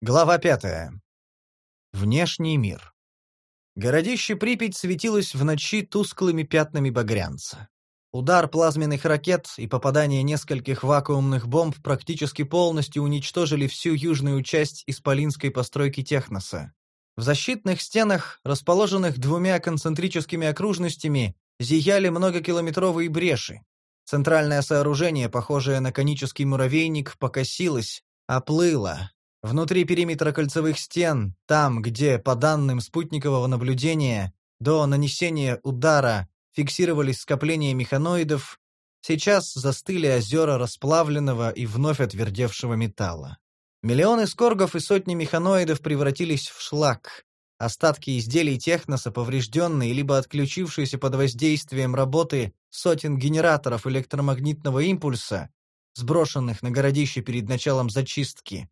Глава пятая. Внешний мир. Городище Припять светилось в ночи тусклыми пятнами багрянца. Удар плазменных ракет и попадание нескольких вакуумных бомб практически полностью уничтожили всю южную часть исполинской постройки Техноса. В защитных стенах, расположенных двумя концентрическими окружностями, зияли многокилометровые бреши. Центральное сооружение, похожее на конический муравейник, покосилось, оплыло. Внутри периметра кольцевых стен, там, где, по данным спутникового наблюдения, до нанесения удара фиксировались скопления механоидов, сейчас застыли озера расплавленного и вновь отвердевшего металла. Миллионы скоргов и сотни механоидов превратились в шлак. Остатки изделий техноса, поврежденные либо отключившиеся под воздействием работы сотен генераторов электромагнитного импульса, сброшенных на городище перед началом зачистки,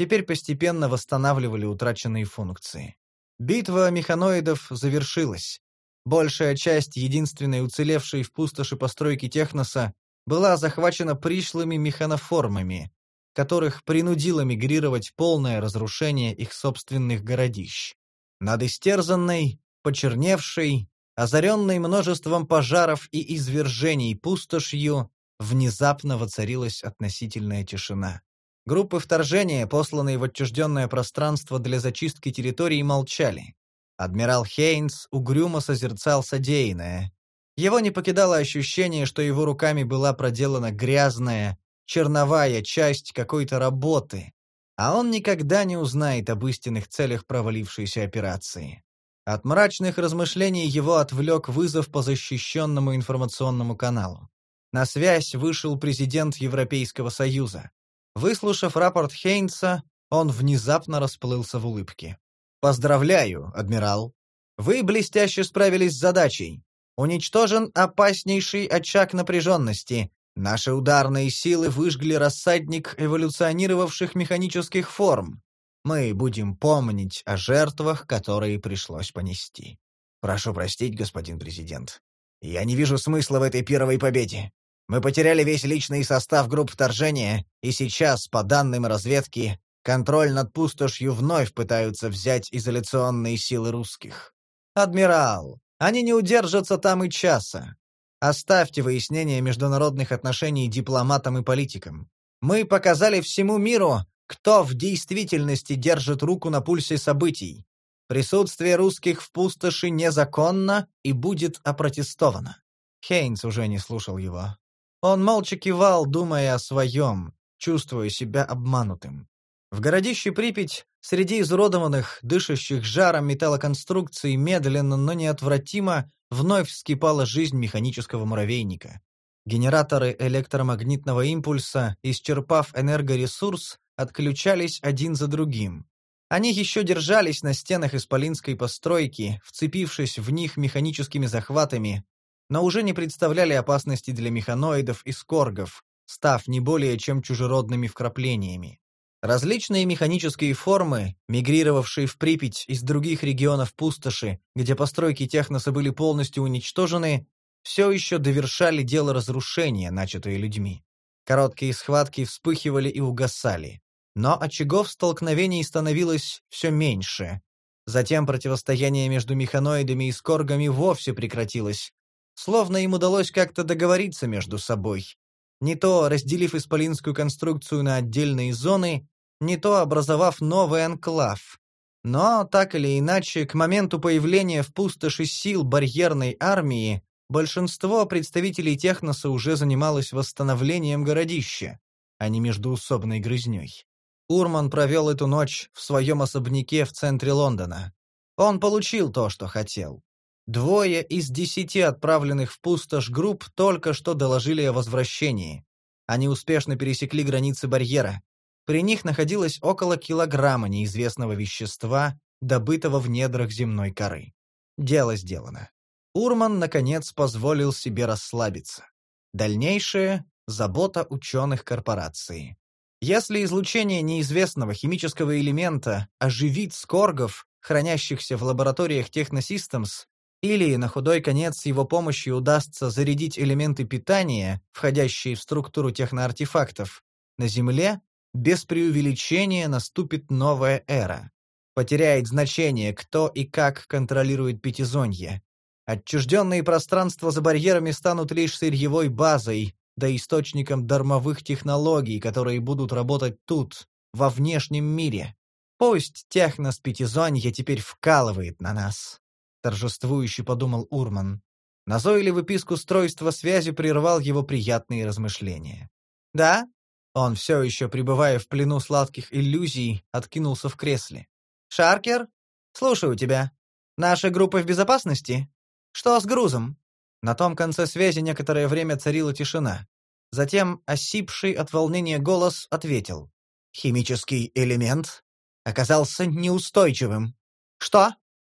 теперь постепенно восстанавливали утраченные функции. Битва механоидов завершилась. Большая часть единственной уцелевшей в пустоши постройки Техноса была захвачена пришлыми механоформами, которых принудило мигрировать полное разрушение их собственных городищ. Над истерзанной, почерневшей, озаренной множеством пожаров и извержений пустошью, внезапно воцарилась относительная тишина. Группы вторжения, посланные в отчужденное пространство для зачистки территорий, молчали. Адмирал Хейнс угрюмо созерцал содеянное. Его не покидало ощущение, что его руками была проделана грязная, черновая часть какой-то работы, а он никогда не узнает об истинных целях провалившейся операции. От мрачных размышлений его отвлек вызов по защищенному информационному каналу. На связь вышел президент Европейского Союза. Выслушав рапорт Хейнса, он внезапно расплылся в улыбке. Поздравляю, адмирал. Вы блестяще справились с задачей. Уничтожен опаснейший очаг напряженности. Наши ударные силы выжгли рассадник эволюционировавших механических форм. Мы будем помнить о жертвах, которые пришлось понести. Прошу простить, господин президент. Я не вижу смысла в этой первой победе. Мы потеряли весь личный состав групп вторжения, и сейчас, по данным разведки, Контроль над пустошью вновь пытаются взять изоляционные силы русских. Адмирал, они не удержатся там и часа. Оставьте выяснение международных отношений дипломатам и политикам. Мы показали всему миру, кто в действительности держит руку на пульсе событий. Присутствие русских в пустоши незаконно и будет опротестовано. Хейнс уже не слушал его. Он молча кивал, думая о своем, чувствуя себя обманутым. В городище Припять, среди изуродованных, дышащих жаром металлоконструкций, медленно, но неотвратимо вновь вскипала жизнь механического муравейника. Генераторы электромагнитного импульса, исчерпав энергоресурс, отключались один за другим. Они еще держались на стенах исполинской постройки, вцепившись в них механическими захватами, но уже не представляли опасности для механоидов и скоргов, став не более чем чужеродными вкраплениями. Различные механические формы, мигрировавшие в Припять из других регионов пустоши, где постройки техноса были полностью уничтожены, все еще довершали дело разрушения, начатое людьми. Короткие схватки вспыхивали и угасали. Но очагов столкновений становилось все меньше. Затем противостояние между механоидами и скоргами вовсе прекратилось. Словно им удалось как-то договориться между собой. Не то разделив исполинскую конструкцию на отдельные зоны, не то образовав новый анклав. Но, так или иначе, к моменту появления в пустоши сил барьерной армии большинство представителей техноса уже занималось восстановлением городища, а не междуусобной грызней. Урман провел эту ночь в своем особняке в центре Лондона. Он получил то, что хотел. Двое из десяти отправленных в пустошь групп только что доложили о возвращении. Они успешно пересекли границы барьера. При них находилось около килограмма неизвестного вещества, добытого в недрах земной коры. Дело сделано. Урман, наконец, позволил себе расслабиться. Дальнейшее — забота ученых корпорации. Если излучение неизвестного химического элемента оживит скоргов, хранящихся в лабораториях Technosystems, или на худой конец с его помощью удастся зарядить элементы питания, входящие в структуру техноартефактов, на Земле без преувеличения наступит новая эра. Потеряет значение, кто и как контролирует Пятизонье. Отчужденные пространства за барьерами станут лишь сырьевой базой, да источником дармовых технологий, которые будут работать тут, во внешнем мире. Пусть технос Пятизонья теперь вкалывает на нас. Торжествующе подумал Урман. Назойливый писк устройства связи прервал его приятные размышления. «Да?» Он, все еще пребывая в плену сладких иллюзий, откинулся в кресле. «Шаркер? Слушаю тебя. Наша группа в безопасности? Что с грузом?» На том конце связи некоторое время царила тишина. Затем осипший от волнения голос ответил. «Химический элемент оказался неустойчивым. Что?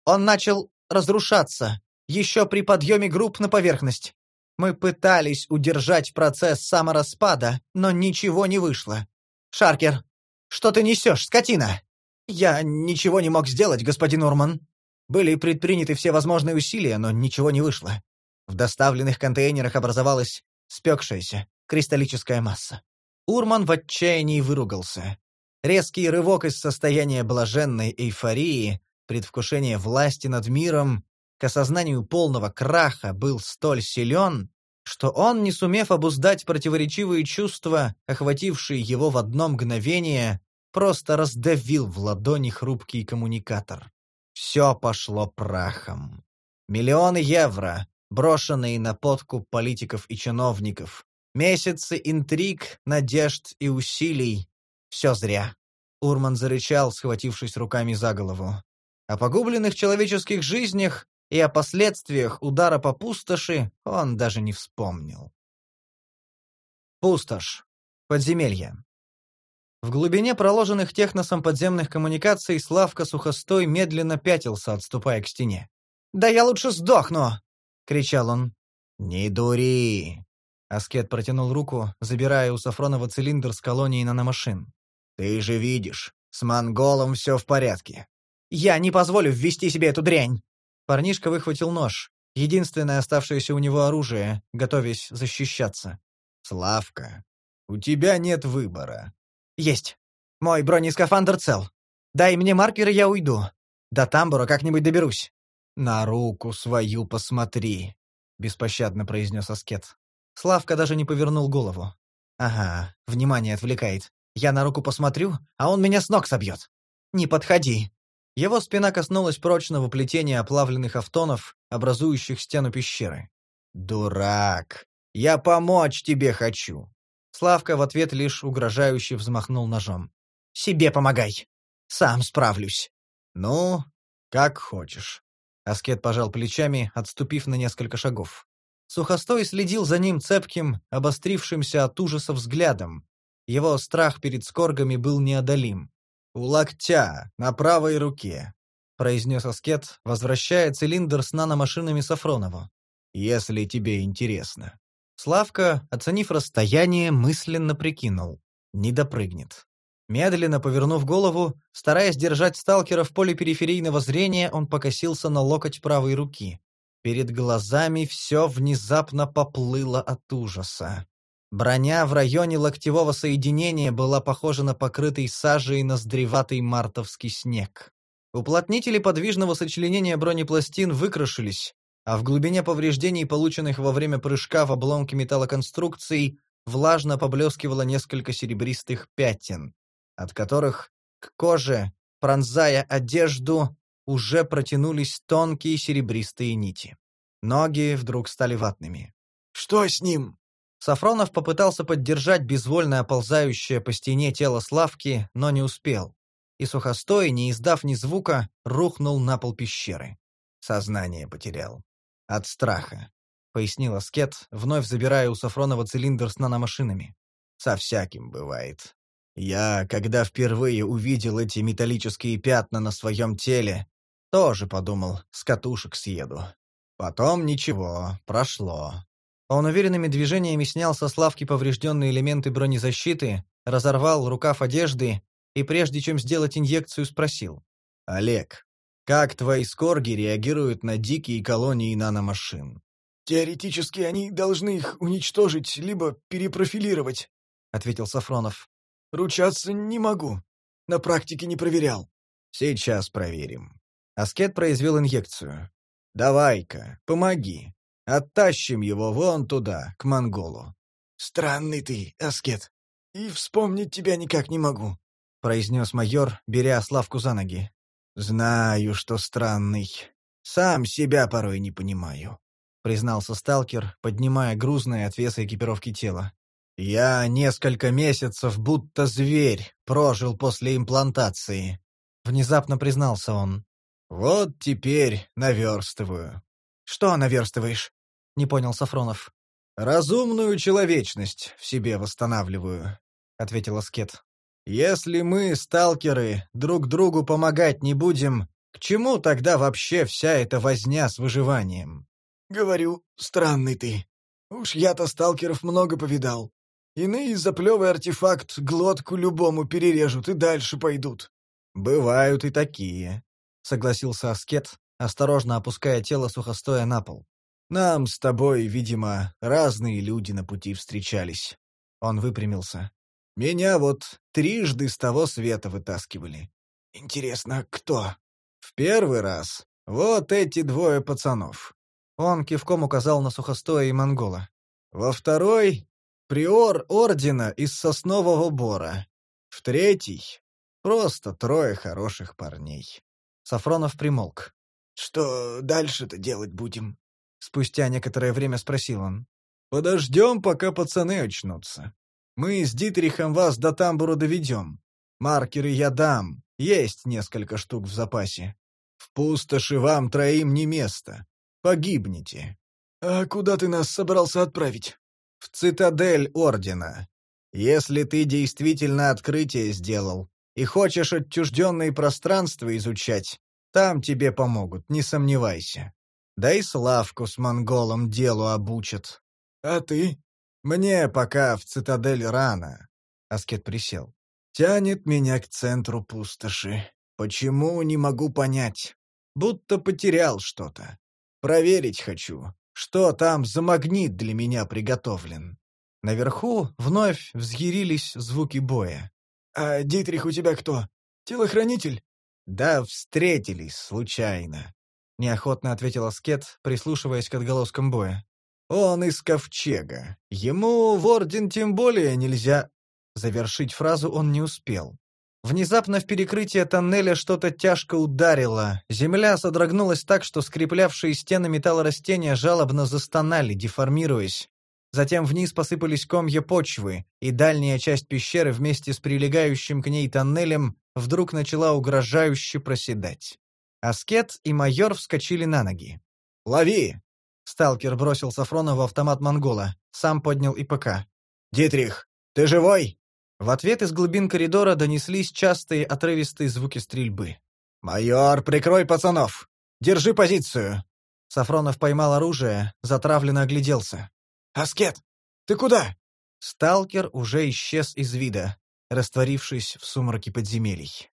Он начал разрушаться, еще при подъеме групп на поверхность. Мы пытались удержать процесс самораспада, но ничего не вышло. Шаркер, что ты несешь, скотина? Я ничего не мог сделать, господин Урман. Были предприняты все возможные усилия, но ничего не вышло. В доставленных контейнерах образовалась спекшаяся кристаллическая масса. Урман в отчаянии выругался. Резкий рывок из состояния блаженной эйфории, предвкушения власти над миром, к осознанию полного краха был столь силен, что он, не сумев обуздать противоречивые чувства, охватившие его в одно мгновение, просто раздавил в ладони хрупкий коммуникатор. Все пошло прахом. Миллионы евро, брошенные на подкуп политиков и чиновников, месяцы интриг, надежд и усилий — все зря. Урман зарычал, схватившись руками за голову. О погубленных человеческих жизнях и о последствиях удара по пустоши он даже не вспомнил. Пустошь. Подземелье. В глубине проложенных техносом подземных коммуникаций Славка Сухостой медленно пятился, отступая к стене. «Да я лучше сдохну!» — кричал он. «Не дури!» Аскет протянул руку, забирая у Сафронова цилиндр с колонией наномашин. «Ты же видишь, с монголом все в порядке». «Я не позволю ввести себе эту дрянь!» Парнишка выхватил нож, единственное оставшееся у него оружие, готовясь защищаться. «Славка, у тебя нет выбора». «Есть. Мой бронескафандр цел. Дай мне маркер, и я уйду. До тамбура как-нибудь доберусь». «На руку свою посмотри», — беспощадно произнес Аскет. Славка даже не повернул голову. «Ага, внимание отвлекает. Я на руку посмотрю, а он меня с ног собьет. Не подходи. Его спина коснулась прочного плетения оплавленных автонов, образующих стену пещеры. «Дурак! Я помочь тебе хочу!» Славка в ответ лишь угрожающе взмахнул ножом. «Себе помогай! Сам справлюсь!» «Ну, как хочешь». Аскет пожал плечами, отступив на несколько шагов. Сухостой следил за ним цепким, обострившимся от ужаса взглядом. Его страх перед скоргами был неодолим. «У локтя, на правой руке», — произнес Аскет, возвращая цилиндр с наномашинами Сафронову. «Если тебе интересно». Славка, оценив расстояние, мысленно прикинул. Не допрыгнет. Медленно повернув голову, стараясь держать сталкера в поле периферийного зрения, он покосился на локоть правой руки. Перед глазами все внезапно поплыло от ужаса. Броня в районе локтевого соединения была похожа на покрытый сажей ноздреватый мартовский снег. Уплотнители подвижного сочленения бронепластин выкрашились, а в глубине повреждений, полученных во время прыжка в обломки металлоконструкций, влажно поблескивало несколько серебристых пятен, от которых к коже, пронзая одежду, уже протянулись тонкие серебристые нити. Ноги вдруг стали ватными. «Что с ним?» Сафронов попытался поддержать безвольно оползающее по стене тело Славки, но не успел. И сухостой, не издав ни звука, рухнул на пол пещеры. Сознание потерял. От страха, — пояснил Аскет, вновь забирая у Сафронова цилиндр с наномашинами. Со всяким бывает. Я, когда впервые увидел эти металлические пятна на своем теле, тоже подумал, с катушек съеду. Потом ничего, прошло. Он уверенными движениями снял со Славки поврежденные элементы бронезащиты, разорвал рукав одежды и, прежде чем сделать инъекцию, спросил. «Олег, как твои скорги реагируют на дикие колонии наномашин?» «Теоретически они должны их уничтожить, либо перепрофилировать», — ответил Сафронов. Ручаться не могу. На практике не проверял. Сейчас проверим. Аскет произвел инъекцию. Давай-ка, помоги. Оттащим его вон туда, к монголу. Странный ты, Аскет. И вспомнить тебя никак не могу, произнес майор, беря Славку за ноги. Знаю, что странный. Сам себя порой не понимаю, признался сталкер, поднимая грузное от веса экипировки тело. Я несколько месяцев, будто зверь, прожил после имплантации. Внезапно признался он. Вот теперь наверстываю. Что наверстываешь? Не понял Сафронов. Разумную человечность в себе восстанавливаю, ответил Аскет. Если мы, сталкеры, друг другу помогать не будем, к чему тогда вообще вся эта возня с выживанием? Говорю, странный ты. Уж я-то сталкеров много повидал. Иные за плевый артефакт глотку любому перережут и дальше пойдут. Бывают и такие, согласился Аскет, осторожно опуская тело сухостоя на пол. Нам с тобой, видимо, разные люди на пути встречались. Он выпрямился. Меня вот трижды с того света вытаскивали. Интересно, кто? В первый раз вот эти двое пацанов. Он кивком указал на сухостоя и монгола. Во второй приор ордена из соснового бора. В третий — просто трое хороших парней. Сафронов примолк. «Что дальше-то делать будем?» Спустя некоторое время спросил он. «Подождем, пока пацаны очнутся. Мы с Дитрихом вас до тамбура доведем. Маркеры я дам, есть несколько штук в запасе. В пустоши вам троим не место. Погибнете». «А куда ты нас собрался отправить?» в цитадель Ордена. Если ты действительно открытие сделал и хочешь отчужденные пространства изучать, там тебе помогут, не сомневайся. Да и Славку с монголом делу обучат. А ты? Мне пока в цитадель рано. Аскет присел. Тянет меня к центру пустоши. Почему, не могу понять. Будто потерял что-то. Проверить хочу, что там за магнит для меня приготовлен? Наверху вновь взъярились звуки боя. «А Дитрих у тебя кто? Телохранитель?» «Да встретились случайно», — неохотно ответил Аскет, прислушиваясь к отголоскам боя. «Он из ковчега. Ему в орден тем более нельзя...» Завершить фразу он не успел. Внезапно в перекрытие тоннеля что-то тяжко ударило. Земля содрогнулась так, что скреплявшие стены металлорастения жалобно застонали, деформируясь. Затем вниз посыпались комья почвы, и дальняя часть пещеры вместе с прилегающим к ней тоннелем вдруг начала угрожающе проседать. Аскет и майор вскочили на ноги. «Лови!» Сталкер бросил Сафрона в автомат монгола, сам поднял ИПК. «Дитрих, ты живой?» В ответ из глубин коридора донеслись частые отрывистые звуки стрельбы. «Майор, прикрой пацанов! Держи позицию!» Сафронов поймал оружие, затравленно огляделся. «Аскет, ты куда?» Сталкер уже исчез из вида, растворившись в сумраке подземелий.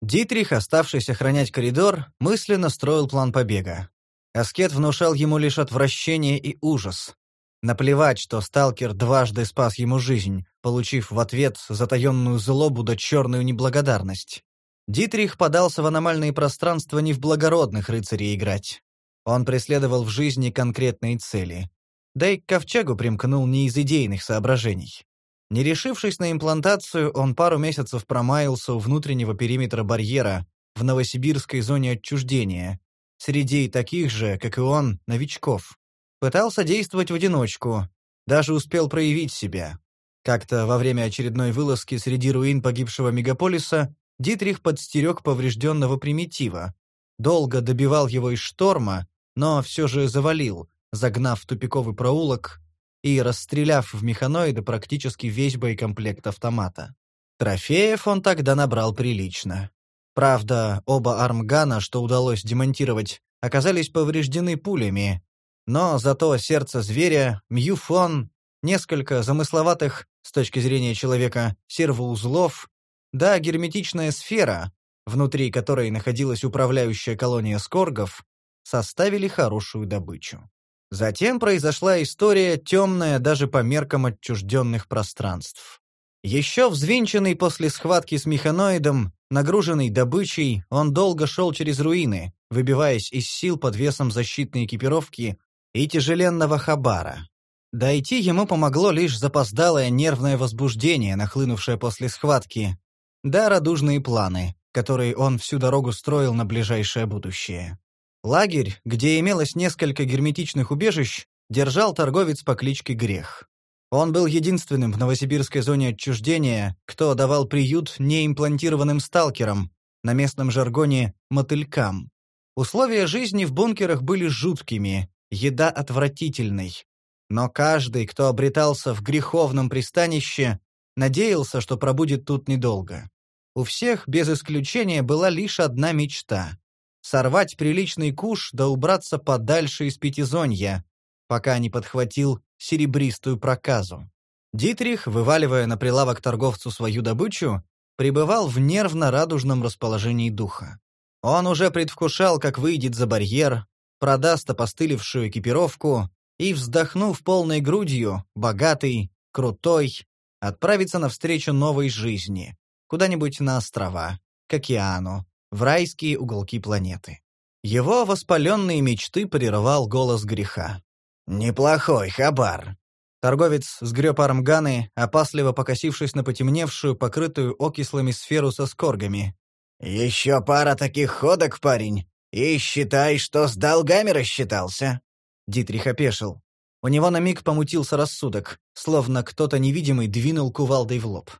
Дитрих, оставшийся охранять коридор, мысленно строил план побега. Аскет внушал ему лишь отвращение и ужас. Наплевать, что сталкер дважды спас ему жизнь, получив в ответ затаенную злобу да черную неблагодарность. Дитрих подался в аномальные пространства не в благородных рыцарей играть. Он преследовал в жизни конкретные цели. Да и к ковчегу примкнул не из идейных соображений. Не решившись на имплантацию, он пару месяцев промаялся у внутреннего периметра барьера в новосибирской зоне отчуждения, среди таких же, как и он, новичков. Пытался действовать в одиночку, даже успел проявить себя. Как-то во время очередной вылазки среди руин погибшего мегаполиса Дитрих подстерег поврежденного примитива. Долго добивал его из шторма, но все же завалил, загнав в тупиковый проулок и расстреляв в механоида практически весь боекомплект автомата. Трофеев он тогда набрал прилично. Правда, оба армгана, что удалось демонтировать, оказались повреждены пулями, но зато сердце зверя, мьюфон, несколько замысловатых, с точки зрения человека, сервоузлов, да герметичная сфера, внутри которой находилась управляющая колония скоргов, составили хорошую добычу. Затем произошла история, темная даже по меркам отчужденных пространств. Еще взвинченный после схватки с механоидом, нагруженный добычей, он долго шел через руины, выбиваясь из сил под весом защитной экипировки и тяжеленного хабара. Дойти ему помогло лишь запоздалое нервное возбуждение, нахлынувшее после схватки, да радужные планы, которые он всю дорогу строил на ближайшее будущее. Лагерь, где имелось несколько герметичных убежищ, держал торговец по кличке Грех. Он был единственным в новосибирской зоне отчуждения, кто давал приют неимплантированным сталкерам, на местном жаргоне «мотылькам». Условия жизни в бункерах были жуткими, еда отвратительной. Но каждый, кто обретался в греховном пристанище, надеялся, что пробудет тут недолго. У всех, без исключения, была лишь одна мечта — сорвать приличный куш да убраться подальше из пятизонья, пока не подхватил серебристую проказу. Дитрих, вываливая на прилавок торговцу свою добычу, пребывал в нервно-радужном расположении духа. Он уже предвкушал, как выйдет за барьер, продаст опостылевшую экипировку и, вздохнув полной грудью, богатый, крутой, отправится навстречу новой жизни, куда-нибудь на острова, к океану, в райские уголки планеты. Его воспаленные мечты прерывал голос греха. «Неплохой хабар». Торговец сгреб армганы, опасливо покосившись на потемневшую, покрытую окислами сферу со скоргами. «Еще пара таких ходок, парень, и считай, что с долгами рассчитался». Дитрих опешил. У него на миг помутился рассудок, словно кто-то невидимый двинул кувалдой в лоб.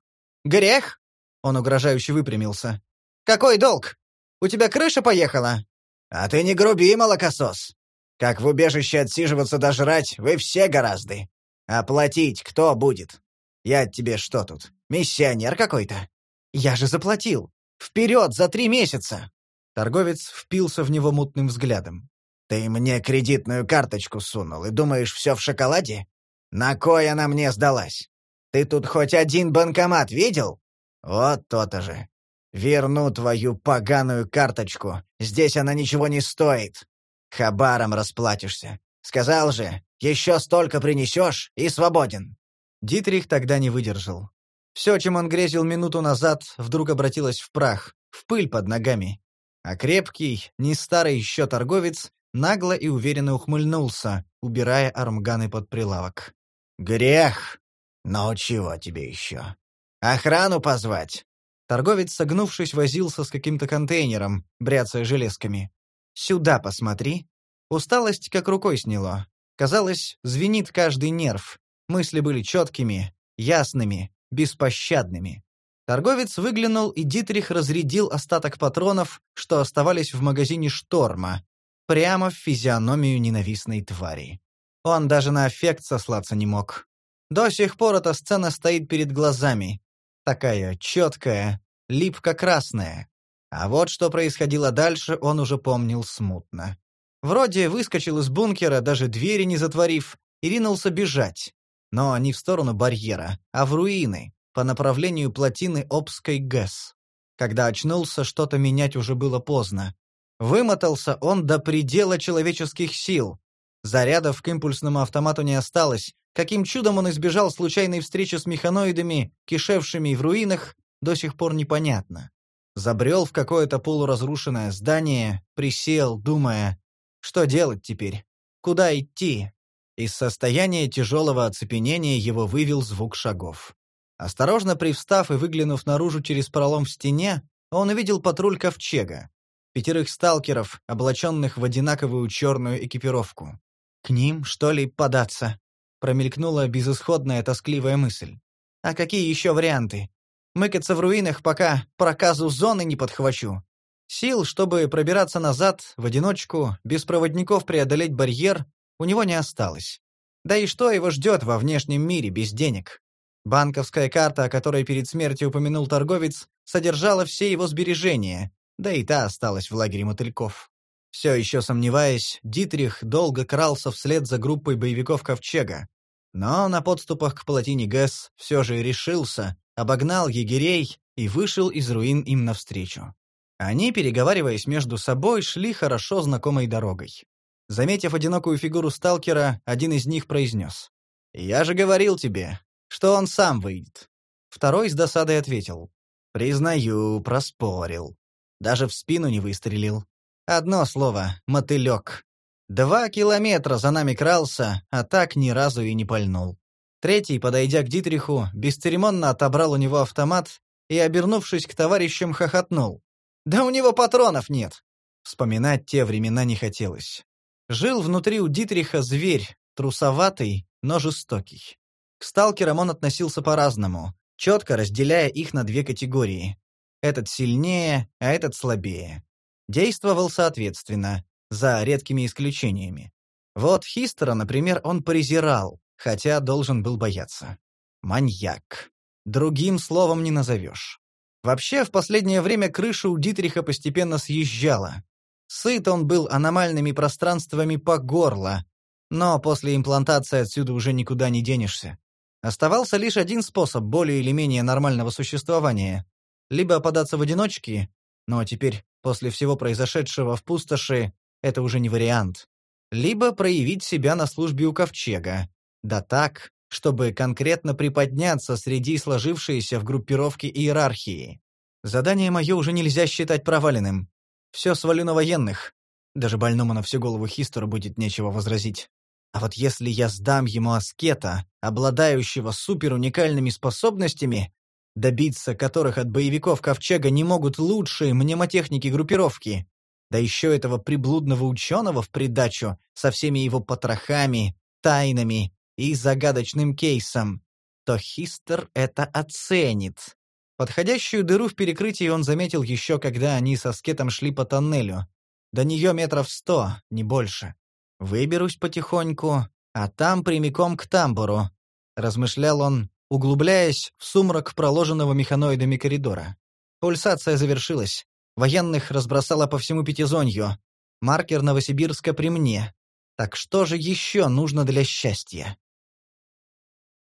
«Грех?» — он угрожающе выпрямился. «Какой долг? У тебя крыша поехала?» «А ты не груби, молокосос. Как в убежище отсиживаться да жрать, вы все гораздо. А платить кто будет? Я тебе что тут, миссионер какой-то? Я же заплатил. Вперед, за три месяца!» Торговец впился в него мутным взглядом. «Ты мне кредитную карточку сунул и думаешь, все в шоколаде? На кой она мне сдалась? Ты тут хоть один банкомат видел? Вот то-то же. Верну твою поганую карточку. Здесь она ничего не стоит. Хабаром расплатишься. Сказал же, еще столько принесешь и свободен». Дитрих тогда не выдержал. Все, чем он грезил минуту назад, вдруг обратилось в прах, в пыль под ногами. А крепкий, не старый еще торговец нагло и уверенно ухмыльнулся, убирая армганы под прилавок. «Грех! Но чего тебе еще? Охрану позвать?» Торговец, согнувшись, возился с каким-то контейнером, бряцая железками. «Сюда посмотри». Усталость как рукой сняло. Казалось, звенит каждый нерв. Мысли были четкими, ясными, беспощадными. Торговец выглянул, и Дитрих разрядил остаток патронов, что оставались в магазине «Шторма», прямо в физиономию ненавистной твари. Он даже на эффект сослаться не мог. До сих пор эта сцена стоит перед глазами. Такая четкая, липко-красная. А вот что происходило дальше, он уже помнил смутно. Вроде выскочил из бункера, даже двери не затворив, и ринулся бежать. Но не в сторону барьера, а в руины, по направлению плотины Обской ГЭС. Когда очнулся, что-то менять уже было поздно. Вымотался он до предела человеческих сил. Зарядов к импульсному автомату не осталось. Каким чудом он избежал случайной встречи с механоидами, кишевшими в руинах, до сих пор непонятно. Забрел в какое-то полуразрушенное здание, присел, думая, что делать теперь? Куда идти? Из состояния тяжелого оцепенения его вывел звук шагов. Осторожно привстав и выглянув наружу через пролом в стене, он увидел патруль ковчега пятерых сталкеров, облаченных в одинаковую черную экипировку. «К ним, что ли, податься?» — промелькнула безысходная тоскливая мысль. «А какие еще варианты? Мыкаться в руинах, пока проказу зоны не подхвачу. Сил, чтобы пробираться назад, в одиночку, без проводников преодолеть барьер, у него не осталось. Да и что его ждет во внешнем мире без денег? Банковская карта, о которой перед смертью упомянул торговец, содержала все его сбережения, да и та осталась в лагере мотыльков. Все еще сомневаясь, Дитрих долго крался вслед за группой боевиков Ковчега. Но на подступах к плотине ГЭС все же решился, обогнал егерей и вышел из руин им навстречу. Они, переговариваясь между собой, шли хорошо знакомой дорогой. Заметив одинокую фигуру сталкера, один из них произнес. «Я же говорил тебе, что он сам выйдет». Второй с досадой ответил. «Признаю, проспорил. Даже в спину не выстрелил. Одно слово — мотылек. Два километра за нами крался, а так ни разу и не пальнул. Третий, подойдя к Дитриху, бесцеремонно отобрал у него автомат и, обернувшись к товарищам, хохотнул. «Да у него патронов нет!» Вспоминать те времена не хотелось. Жил внутри у Дитриха зверь, трусоватый, но жестокий. К сталкерам он относился по-разному, четко разделяя их на две категории. Этот сильнее, а этот слабее. Действовал соответственно, за редкими исключениями. Вот Хистера, например, он презирал, хотя должен был бояться. Маньяк. Другим словом не назовешь. Вообще, в последнее время крыша у Дитриха постепенно съезжала. Сыт он был аномальными пространствами по горло, но после имплантации отсюда уже никуда не денешься. Оставался лишь один способ более или менее нормального существования. Либо податься в одиночки, но теперь, после всего произошедшего в пустоши, это уже не вариант. Либо проявить себя на службе у Ковчега, да так, чтобы конкретно приподняться среди сложившейся в группировке иерархии. Задание мое уже нельзя считать проваленным. Все свалю на военных. Даже больному на всю голову Хистеру будет нечего возразить. А вот если я сдам ему аскета, обладающего суперуникальными способностями, добиться которых от боевиков Ковчега не могут лучшие мнемотехники группировки, да еще этого приблудного ученого в придачу со всеми его потрохами, тайнами и загадочным кейсом, то Хистер это оценит. Подходящую дыру в перекрытии он заметил еще, когда они со скетом шли по тоннелю. До нее метров сто, не больше. «Выберусь потихоньку, а там прямиком к тамбуру», — размышлял он, углубляясь в сумрак проложенного механоидами коридора. Пульсация завершилась. Военных разбросало по всему Пятизонью. Маркер Новосибирска при мне. Так что же еще нужно для счастья?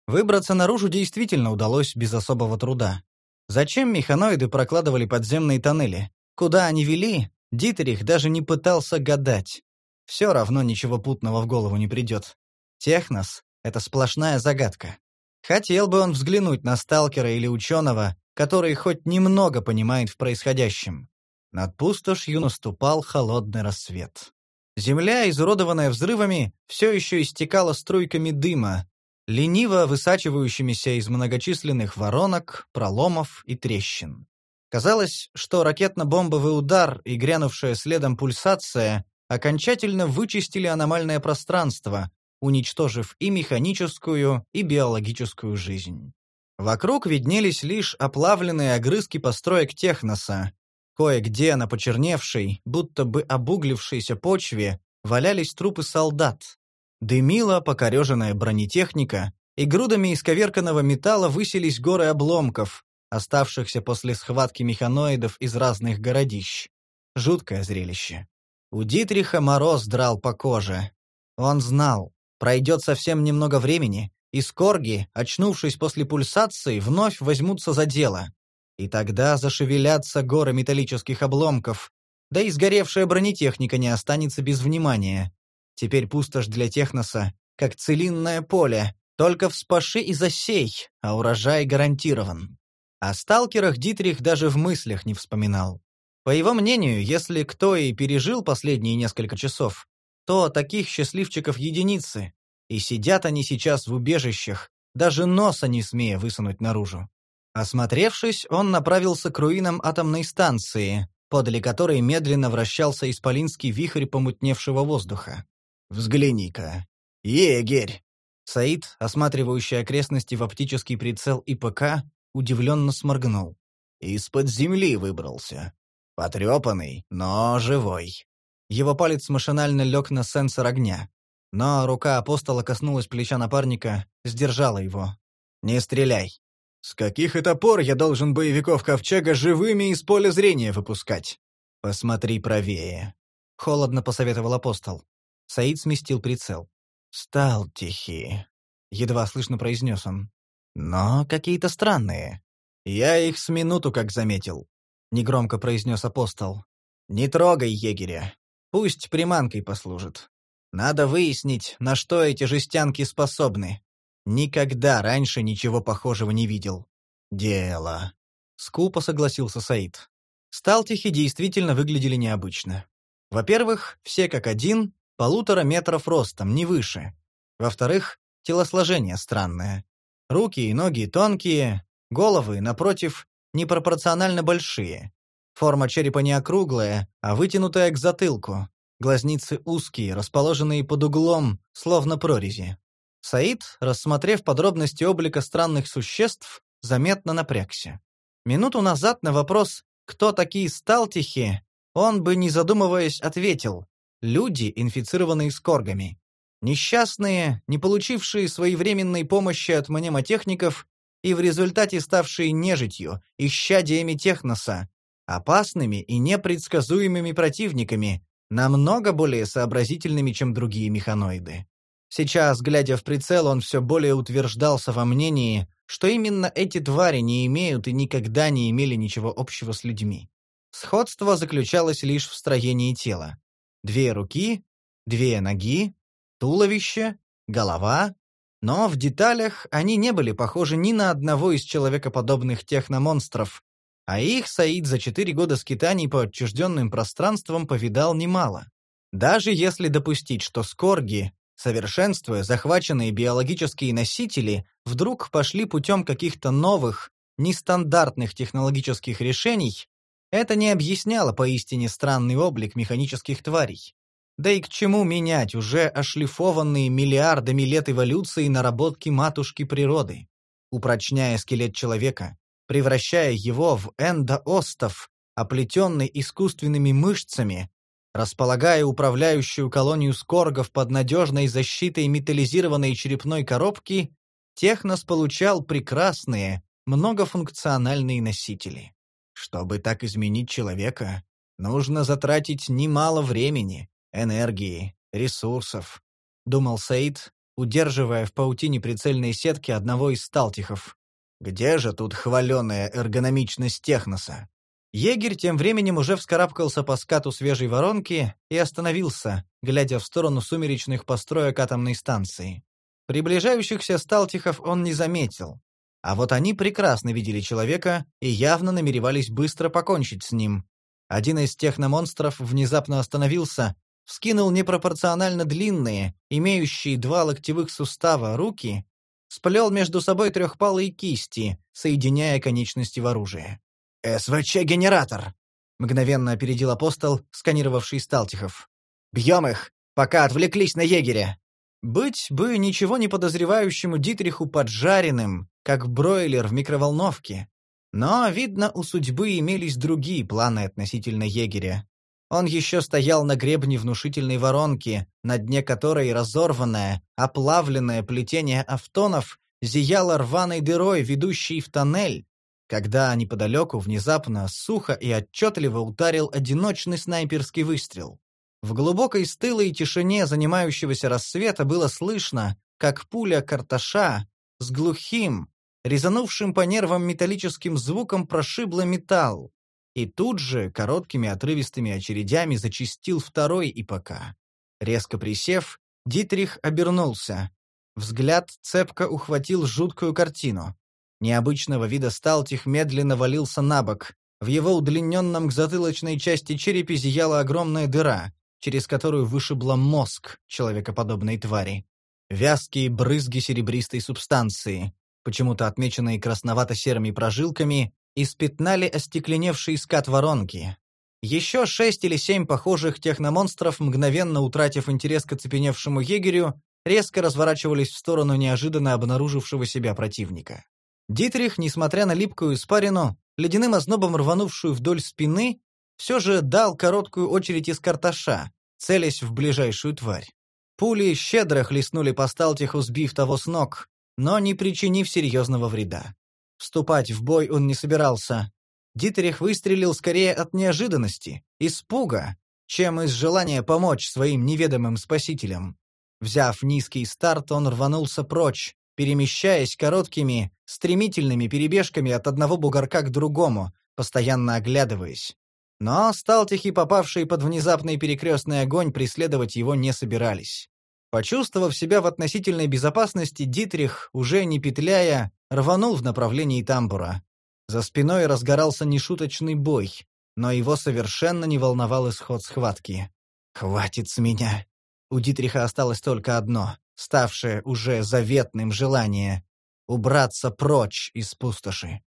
Выбраться наружу действительно удалось без особого труда. Зачем механоиды прокладывали подземные тоннели? Куда они вели, Дитерих даже не пытался гадать. Все равно ничего путного в голову не придет. Технос — это сплошная загадка. Хотел бы он взглянуть на сталкера или ученого, который хоть немного понимает в происходящем. Над пустошью наступал холодный рассвет. Земля, изуродованная взрывами, все еще истекала струйками дыма, лениво высачивающимися из многочисленных воронок, проломов и трещин. Казалось, что ракетно-бомбовый удар и грянувшая следом пульсация окончательно вычистили аномальное пространство, уничтожив и механическую, и биологическую жизнь. Вокруг виднелись лишь оплавленные огрызки построек техноса. Кое-где на почерневшей, будто бы обуглившейся почве валялись трупы солдат, Дымила покореженная бронетехника, и грудами исковерканного металла высились горы обломков, оставшихся после схватки механоидов из разных городищ. Жуткое зрелище. У Дитриха мороз драл по коже. Он знал, пройдет совсем немного времени, и скорги, очнувшись после пульсации, вновь возьмутся за дело. И тогда зашевелятся горы металлических обломков, да и сгоревшая бронетехника не останется без внимания. Теперь пустошь для техноса, как целинное поле, только вспаши и засей, а урожай гарантирован. О сталкерах Дитрих даже в мыслях не вспоминал. По его мнению, если кто и пережил последние несколько часов, то таких счастливчиков единицы, и сидят они сейчас в убежищах, даже носа не смея высунуть наружу. Осмотревшись, он направился к руинам атомной станции, подле которой медленно вращался исполинский вихрь помутневшего воздуха. Взгляни-ка. Егерь!» Саид, осматривающий окрестности в оптический прицел ИПК, удивленно сморгнул. «Из-под земли выбрался. Потрепанный, но живой». Его палец машинально лег на сенсор огня. Но рука апостола коснулась плеча напарника, сдержала его. «Не стреляй. С каких это пор я должен боевиков Ковчега живыми из поля зрения выпускать? Посмотри правее». Холодно посоветовал апостол. Саид сместил прицел. «Стал тихий», — едва слышно произнес он. «Но какие-то странные. Я их с минуту как заметил», — негромко произнес апостол. «Не трогай егеря. Пусть приманкой послужит. Надо выяснить, на что эти жестянки способны. Никогда раньше ничего похожего не видел. «Дело», — скупо согласился Саид. Сталтихи действительно выглядели необычно. Во-первых, все как один, полутора метров ростом, не выше. Во-вторых, телосложение странное. Руки и ноги тонкие, головы, напротив, непропорционально большие. Форма черепа не округлая, а вытянутая к затылку. Глазницы узкие, расположенные под углом, словно прорези. Саид, рассмотрев подробности облика странных существ, заметно напрягся. Минуту назад на вопрос «Кто такие сталтихи?» он бы, не задумываясь, ответил «Люди, инфицированные скоргами». Несчастные, не получившие своевременной помощи от мнемотехников и в результате ставшие нежитью, исчадиями техноса, опасными и непредсказуемыми противниками, намного более сообразительными, чем другие механоиды. Сейчас, глядя в прицел, он все более утверждался во мнении, что именно эти твари не имеют и никогда не имели ничего общего с людьми. Сходство заключалось лишь в строении тела. Две руки, две ноги, туловище, голова, но в деталях они не были похожи ни на одного из человекоподобных техномонстров, а их Саид за четыре года скитаний по отчужденным пространствам повидал немало. Даже если допустить, что скорги, совершенствуя захваченные биологические носители, вдруг пошли путем каких-то новых, нестандартных технологических решений, это не объясняло поистине странный облик механических тварей. Да и к чему менять уже ошлифованные миллиардами лет эволюции наработки матушки природы? Упрочняя скелет человека, превращая его в эндоостов, оплетенный искусственными мышцами, располагая управляющую колонию скоргов под надежной защитой металлизированной черепной коробки, Технос получал прекрасные, многофункциональные носители. Чтобы так изменить человека, нужно затратить немало времени, энергии, ресурсов, думал Саид, удерживая в паутине прицельной сетки одного из сталтихов. Где же тут хваленая эргономичность техноса? Егерь тем временем уже вскарабкался по скату свежей воронки и остановился, глядя в сторону сумеречных построек атомной станции. Приближающихся сталтихов он не заметил. А вот они прекрасно видели человека и явно намеревались быстро покончить с ним. Один из техномонстров внезапно остановился, вскинул непропорционально длинные, имеющие два локтевых сустава, руки сплел между собой трехпалые кисти, соединяя конечности в оружие. «СВЧ-генератор!» — мгновенно опередил апостол, сканировавший Сталтихов. «Бьем их, пока отвлеклись на егеря!» Быть бы ничего не подозревающему Дитриху поджаренным, как бройлер в микроволновке. Но, видно, у судьбы имелись другие планы относительно егеря. Он еще стоял на гребне внушительной воронки, на дне которой разорванное, оплавленное плетение автонов зияло рваной дырой, ведущей в тоннель, когда неподалеку внезапно сухо и отчетливо ударил одиночный снайперский выстрел. В глубокой стылой тишине занимающегося рассвета было слышно, как пуля карташа с глухим, резанувшим по нервам металлическим звуком прошибла металл, и тут же короткими отрывистыми очередями зачистил второй ИПК. Резко присев, Дитрих обернулся. Взгляд цепко ухватил жуткую картину. Необычного вида Сталтих медленно валился на бок. В его удлиненном к затылочной части черепе зияла огромная дыра, через которую вышибла мозг человекоподобной твари. Вязкие брызги серебристой субстанции, почему-то отмеченные красновато-серыми прожилками, испятнали остекленевший скат воронки. Еще шесть или семь похожих техномонстров, мгновенно утратив интерес к оцепеневшему егерю, резко разворачивались в сторону неожиданно обнаружившего себя противника. Дитрих, несмотря на липкую испарину, ледяным ознобом рванувшую вдоль спины, все же дал короткую очередь из карташа, целясь в ближайшую тварь. Пули щедро хлестнули по Сталтиху, сбив того с ног, но не причинив серьезного вреда. Вступать в бой он не собирался. Дитерих выстрелил скорее от неожиданности, испуга, чем из желания помочь своим неведомым спасителям. Взяв низкий старт, он рванулся прочь, перемещаясь короткими, стремительными перебежками от одного бугорка к другому, постоянно оглядываясь. Но сталтихи, попавшие под внезапный перекрестный огонь, преследовать его не собирались. Почувствовав себя в относительной безопасности, Дитрих, уже не петляя, рванул в направлении тамбура. За спиной разгорался нешуточный бой, но его совершенно не волновал исход схватки. «Хватит с меня!» У Дитриха осталось только одно, ставшее уже заветным желание — убраться прочь из пустоши.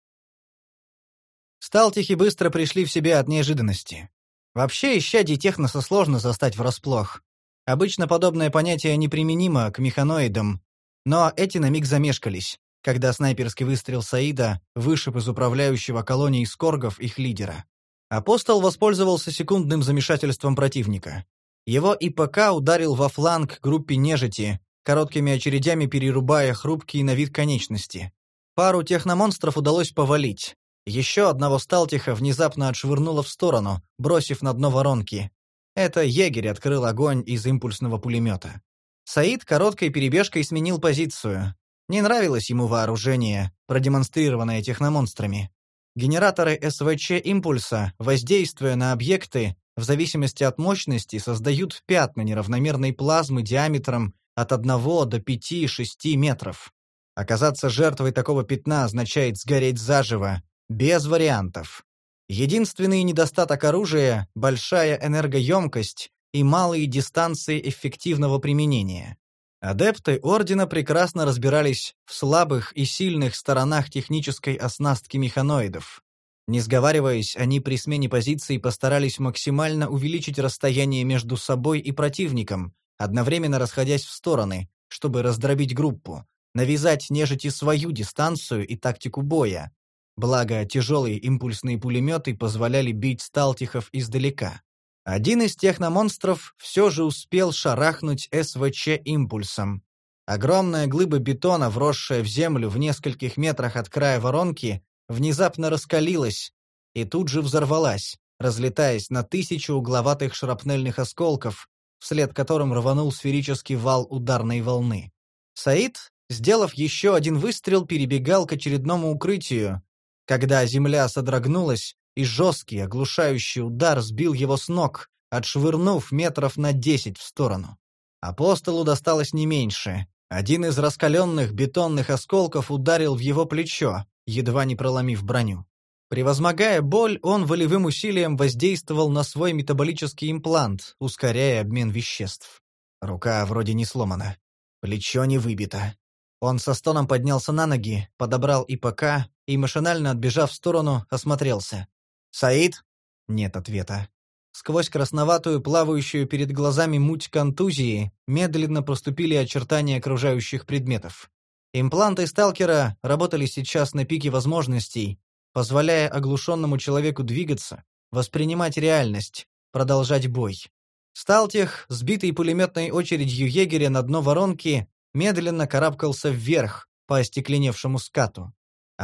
Сталтихи быстро пришли в себя от неожиданности. Вообще, исчадий техноса сложно застать врасплох. Обычно подобное понятие неприменимо к механоидам, но эти на миг замешкались, когда снайперский выстрел Саида вышиб из управляющего колонией скоргов их лидера. Апостол воспользовался секундным замешательством противника. Его ИПК ударил во фланг группе нежити, короткими очередями перерубая хрупкие на вид конечности. Пару техномонстров удалось повалить. Еще одного сталтиха внезапно отшвырнуло в сторону, бросив на дно воронки. Это егерь открыл огонь из импульсного пулемета. Саид короткой перебежкой сменил позицию. Не нравилось ему вооружение, продемонстрированное техномонстрами. Генераторы СВЧ импульса, воздействуя на объекты, в зависимости от мощности, создают пятна неравномерной плазмы диаметром от 1 до 5-6 метров. Оказаться жертвой такого пятна означает сгореть заживо, без вариантов. Единственный недостаток оружия – большая энергоемкость и малые дистанции эффективного применения. Адепты Ордена прекрасно разбирались в слабых и сильных сторонах технической оснастки механоидов. Не сговариваясь, они при смене позиций постарались максимально увеличить расстояние между собой и противником, одновременно расходясь в стороны, чтобы раздробить группу, навязать нежити свою дистанцию и тактику боя. Благо, тяжелые импульсные пулеметы позволяли бить сталтихов издалека. Один из техномонстров все же успел шарахнуть СВЧ импульсом. Огромная глыба бетона, вросшая в землю в нескольких метрах от края воронки, внезапно раскалилась и тут же взорвалась, разлетаясь на тысячу угловатых шрапнельных осколков, вслед которым рванул сферический вал ударной волны. Саид, сделав еще один выстрел, перебегал к очередному укрытию, когда земля содрогнулась, и жесткий, оглушающий удар сбил его с ног, отшвырнув метров на десять в сторону. Апостолу досталось не меньше. Один из раскаленных бетонных осколков ударил в его плечо, едва не проломив броню. Превозмогая боль, он волевым усилием воздействовал на свой метаболический имплант, ускоряя обмен веществ. Рука вроде не сломана. Плечо не выбито. Он со стоном поднялся на ноги, подобрал ИПК и, машинально отбежав в сторону, осмотрелся. «Саид?» Нет ответа. Сквозь красноватую, плавающую перед глазами муть контузии медленно проступили очертания окружающих предметов. Импланты сталкера работали сейчас на пике возможностей, позволяя оглушенному человеку двигаться, воспринимать реальность, продолжать бой. Сталтех, сбитый пулеметной очередью егеря на дно воронки, медленно карабкался вверх по остекленевшему скату.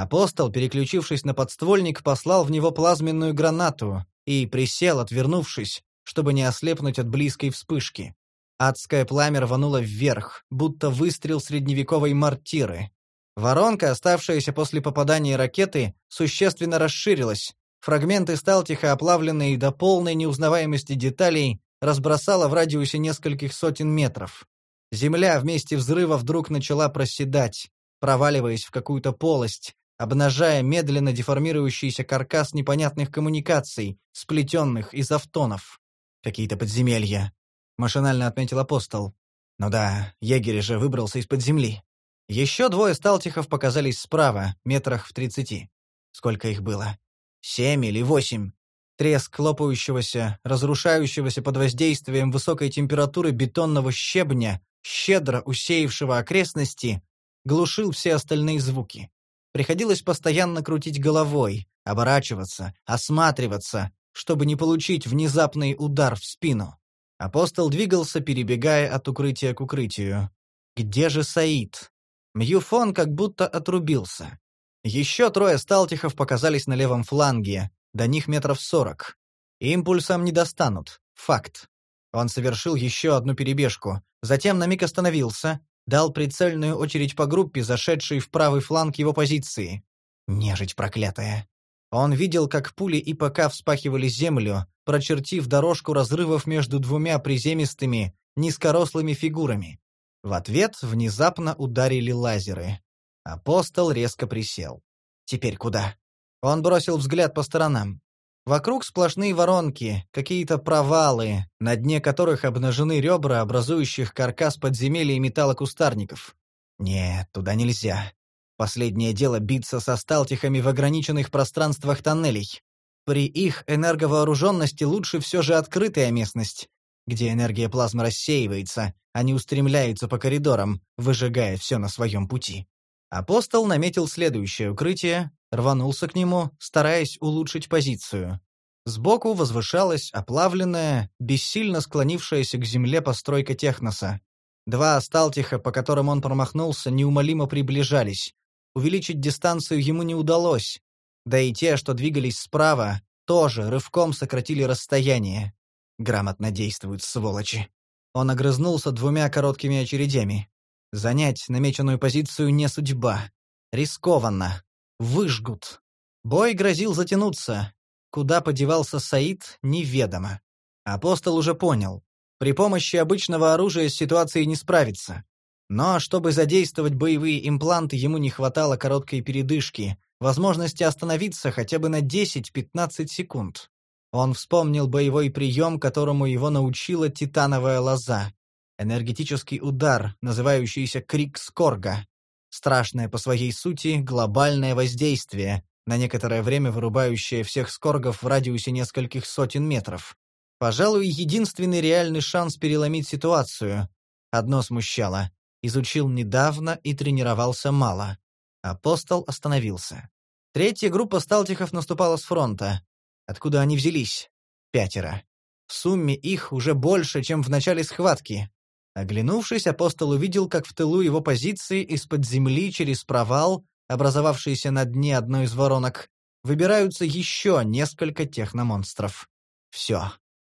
Апостол, переключившись на подствольник, послал в него плазменную гранату и присел, отвернувшись, чтобы не ослепнуть от близкой вспышки. Адское пламя рвануло вверх, будто выстрел средневековой мортиры. Воронка, оставшаяся после попадания ракеты, существенно расширилась. Фрагменты сталтиха, оплавленные до полной неузнаваемости деталей, разбросала в радиусе нескольких сотен метров. Земля вместе взрыва вдруг начала проседать, проваливаясь в какую-то полость, обнажая медленно деформирующийся каркас непонятных коммуникаций, сплетенных из автонов. Какие-то подземелья. Машинально отметил апостол. Ну да, егерь же выбрался из-под земли. Еще двое сталтихов показались справа, метрах в тридцати. Сколько их было? Семь или восемь. Треск лопающегося, разрушающегося под воздействием высокой температуры бетонного щебня, щедро усеявшего окрестности, глушил все остальные звуки. Приходилось постоянно крутить головой, оборачиваться, осматриваться, чтобы не получить внезапный удар в спину. Апостол двигался, перебегая от укрытия к укрытию. Где же Саид? Мьюфон как будто отрубился. Еще трое сталтихов показались на левом фланге, до них метров сорок. Импульсом не достанут. Факт. Он совершил еще одну перебежку, затем на миг остановился, дал прицельную очередь по группе, зашедшей в правый фланг его позиции. Нежить проклятая. Он видел, как пули ИПК вспахивали землю, прочертив дорожку разрывов между двумя приземистыми, низкорослыми фигурами. В ответ внезапно ударили лазеры. Апостол резко присел. Теперь куда? Он бросил взгляд по сторонам. Вокруг сплошные воронки, какие-то провалы, на дне которых обнажены ребра, образующих каркас подземелья и металлокустарников. Нет, туда нельзя. Последнее дело биться со сталтихами в ограниченных пространствах тоннелей. При их энерговооруженности лучше все же открытая местность, где энергия плазмы рассеивается, а не устремляется по коридорам, выжигая все на своем пути. Апостол наметил следующее укрытие, рванулся к нему, стараясь улучшить позицию. Сбоку возвышалась оплавленная, бессильно склонившаяся к земле постройка техноса. Два асталтиха, по которым он промахнулся, неумолимо приближались. Увеличить дистанцию ему не удалось. Да и те, что двигались справа, тоже рывком сократили расстояние. Грамотно действуют, сволочи. Он огрызнулся двумя короткими очередями. Занять намеченную позицию не судьба. Рискованно. Выжгут. Бой грозил затянуться. Куда подевался Саид, неведомо. Апостол уже понял. При помощи обычного оружия с ситуацией не справится. Но чтобы задействовать боевые импланты, ему не хватало короткой передышки, возможности остановиться хотя бы на 10-15 секунд. Он вспомнил боевой прием, которому его научила титановая лоза. Энергетический удар, называющийся «крик Скорга». Страшное по своей сути глобальное воздействие, на некоторое время вырубающее всех скоргов в радиусе нескольких сотен метров. Пожалуй, единственный реальный шанс переломить ситуацию. Одно смущало. Изучил недавно и тренировался мало. Апостол остановился. Третья группа сталтихов наступала с фронта. Откуда они взялись? Пятеро. В сумме их уже больше, чем в начале схватки. Оглянувшись, апостол увидел, как в тылу его позиции из-под земли через провал, образовавшийся на дне одной из воронок, выбираются еще несколько техномонстров. Все.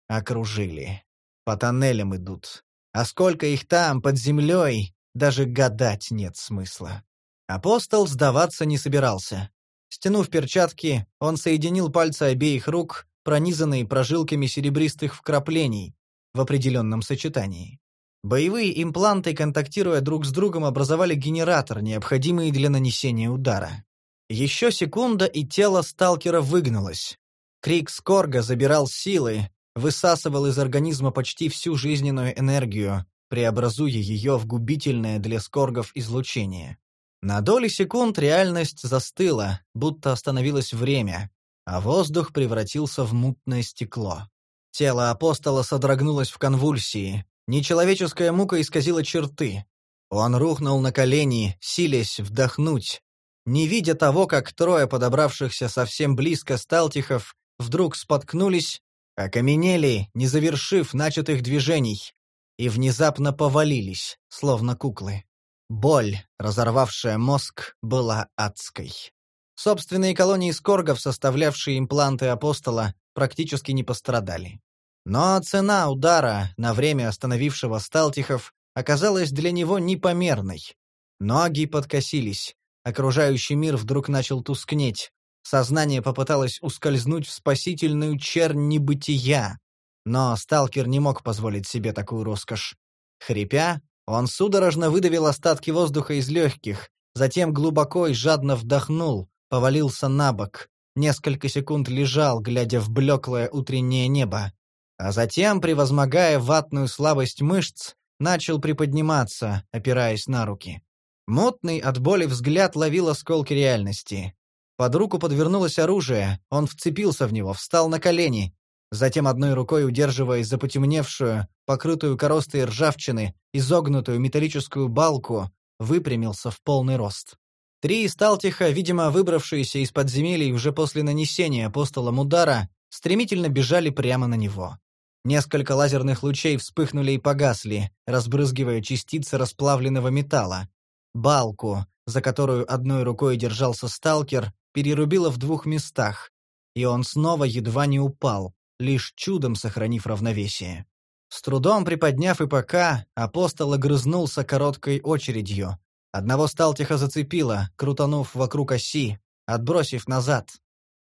Окружили. По тоннелям идут. А сколько их там, под землей, даже гадать нет смысла. Апостол сдаваться не собирался. Стянув перчатки, он соединил пальцы обеих рук, пронизанные прожилками серебристых вкраплений, в определенном сочетании. Боевые импланты, контактируя друг с другом, образовали генератор, необходимый для нанесения удара. Еще секунда, и тело сталкера выгнулось. Крик Скорга забирал силы, высасывал из организма почти всю жизненную энергию, преобразуя ее в губительное для скоргов излучение. На доли секунд реальность застыла, будто остановилось время, а воздух превратился в мутное стекло. Тело апостола содрогнулось в конвульсии, нечеловеческая мука исказила черты. Он рухнул на колени, силясь вдохнуть, не видя того, как трое подобравшихся совсем близко сталтихов вдруг споткнулись, окаменели, не завершив начатых движений, и внезапно повалились, словно куклы. Боль, разорвавшая мозг, была адской. Собственные колонии скоргов, составлявшие импланты апостола, практически не пострадали. Но цена удара, на время остановившего Сталтихов, оказалась для него непомерной. Ноги подкосились, окружающий мир вдруг начал тускнеть, сознание попыталось ускользнуть в спасительную чернь небытия. Но сталкер не мог позволить себе такую роскошь. Хрипя, он судорожно выдавил остатки воздуха из легких, затем глубоко и жадно вдохнул, повалился на бок, несколько секунд лежал, глядя в блеклое утреннее небо, а затем, превозмогая ватную слабость мышц, начал приподниматься, опираясь на руки. Мутный от боли взгляд ловил осколки реальности. Под руку подвернулось оружие, он вцепился в него, встал на колени, Затем одной рукой, удерживаясь за потемневшую, покрытую коростой ржавчины, изогнутую металлическую балку, выпрямился в полный рост. Три сталтиха, видимо, выбравшиеся из подземелий уже после нанесения апостолом удара, стремительно бежали прямо на него. Несколько лазерных лучей вспыхнули и погасли, разбрызгивая частицы расплавленного металла. Балку, за которую одной рукой держался сталкер, перерубило в двух местах, и он снова едва не упал, лишь чудом сохранив равновесие. С трудом приподняв ИПК, апостол огрызнулся короткой очередью. Одного сталтиха зацепило, крутанув вокруг оси, отбросив назад.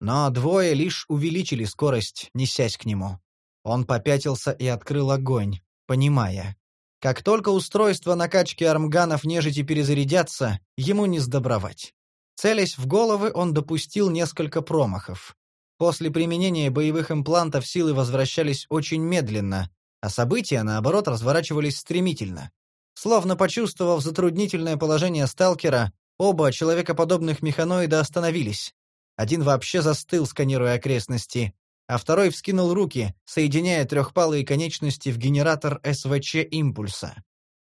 Но двое лишь увеличили скорость, несясь к нему. Он попятился и открыл огонь, понимая. Как только устройство накачки армганов нежити перезарядятся, ему не сдобровать. Целясь в головы, он допустил несколько промахов. После применения боевых имплантов силы возвращались очень медленно, а события, наоборот, разворачивались стремительно. Словно почувствовав затруднительное положение сталкера, оба человекоподобных механоида остановились. Один вообще застыл, сканируя окрестности, а второй вскинул руки, соединяя трехпалые конечности в генератор СВЧ-импульса.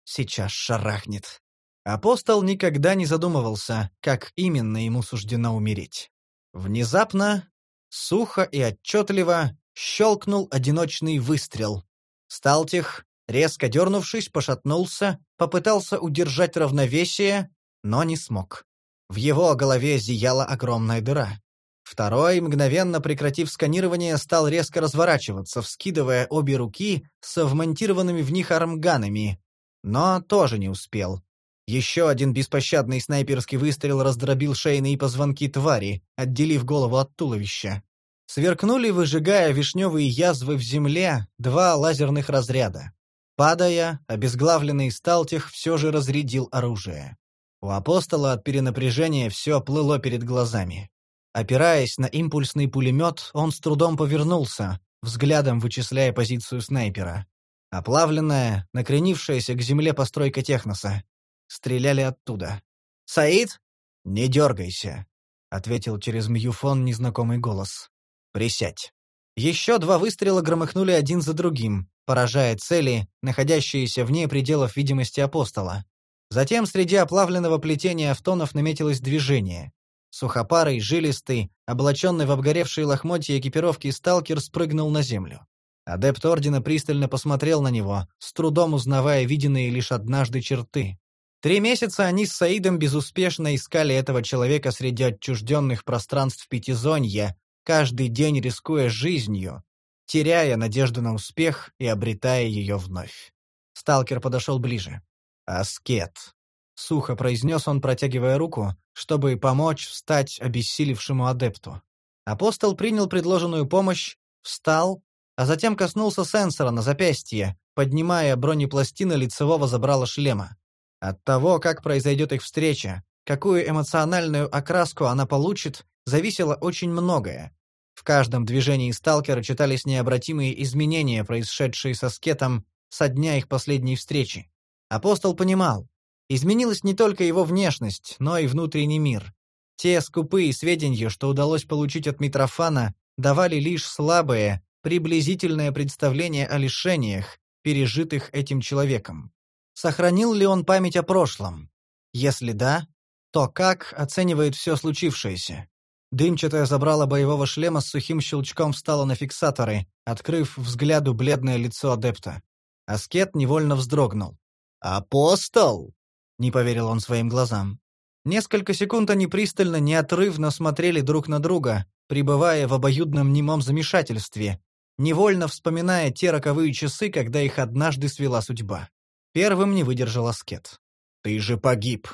Сейчас шарахнет. Апостол никогда не задумывался, как именно ему суждено умереть. Внезапно, сухо и отчетливо, щелкнул одиночный выстрел. Сталтих, резко дернувшись, пошатнулся, попытался удержать равновесие, но не смог. В его голове зияла огромная дыра. Второй, мгновенно прекратив сканирование, стал резко разворачиваться, вскидывая обе руки со вмонтированными в них армганами, но тоже не успел. Еще один беспощадный снайперский выстрел раздробил шейные позвонки твари, отделив голову от туловища. Сверкнули, выжигая вишневые язвы в земле, два лазерных разряда. Падая, обезглавленный Сталтих все же разрядил оружие. У апостола от перенапряжения все плыло перед глазами. Опираясь на импульсный пулемет, он с трудом повернулся, взглядом вычисляя позицию снайпера. Оплавленная, накренившаяся к земле постройка техноса. Стреляли оттуда. «Саид?» «Не дергайся», — ответил через мьюфон незнакомый голос. «Присядь». Еще два выстрела громыхнули один за другим, поражая цели, находящиеся вне пределов видимости апостола. Затем среди оплавленного плетения автонов наметилось движение. Сухопарый, жилистый, облаченный в обгоревшие лохмотья экипировки сталкер спрыгнул на землю. Адепт Ордена пристально посмотрел на него, с трудом узнавая виденные лишь однажды черты. Три месяца они с Саидом безуспешно искали этого человека среди отчужденных пространств Пятизонья, каждый день рискуя жизнью, теряя надежду на успех и обретая ее вновь. Сталкер подошел ближе. «Аскет», — сухо произнес он, протягивая руку, чтобы помочь встать обессилевшему адепту. Апостол принял предложенную помощь, встал, а затем коснулся сенсора на запястье, поднимая бронепластины лицевого забрала шлема. От того, как произойдет их встреча, какую эмоциональную окраску она получит, зависело очень многое. В каждом движении сталкера читались необратимые изменения, происшедшие со скетом со дня их последней встречи. Апостол понимал, изменилась не только его внешность, но и внутренний мир. Те скупые сведения, что удалось получить от Митрофана, давали лишь слабое, приблизительное представление о лишениях, пережитых этим человеком. Сохранил ли он память о прошлом? Если да, то как оценивает все случившееся? Дымчатая забрала боевого шлема с сухим щелчком встала на фиксаторы, открыв взгляду бледное лицо адепта. Аскет невольно вздрогнул. «Апостол!» — не поверил он своим глазам. Несколько секунд они пристально, неотрывно смотрели друг на друга, пребывая в обоюдном немом замешательстве, невольно вспоминая те роковые часы, когда их однажды свела судьба. Первым не выдержал Аскет. «Ты же погиб.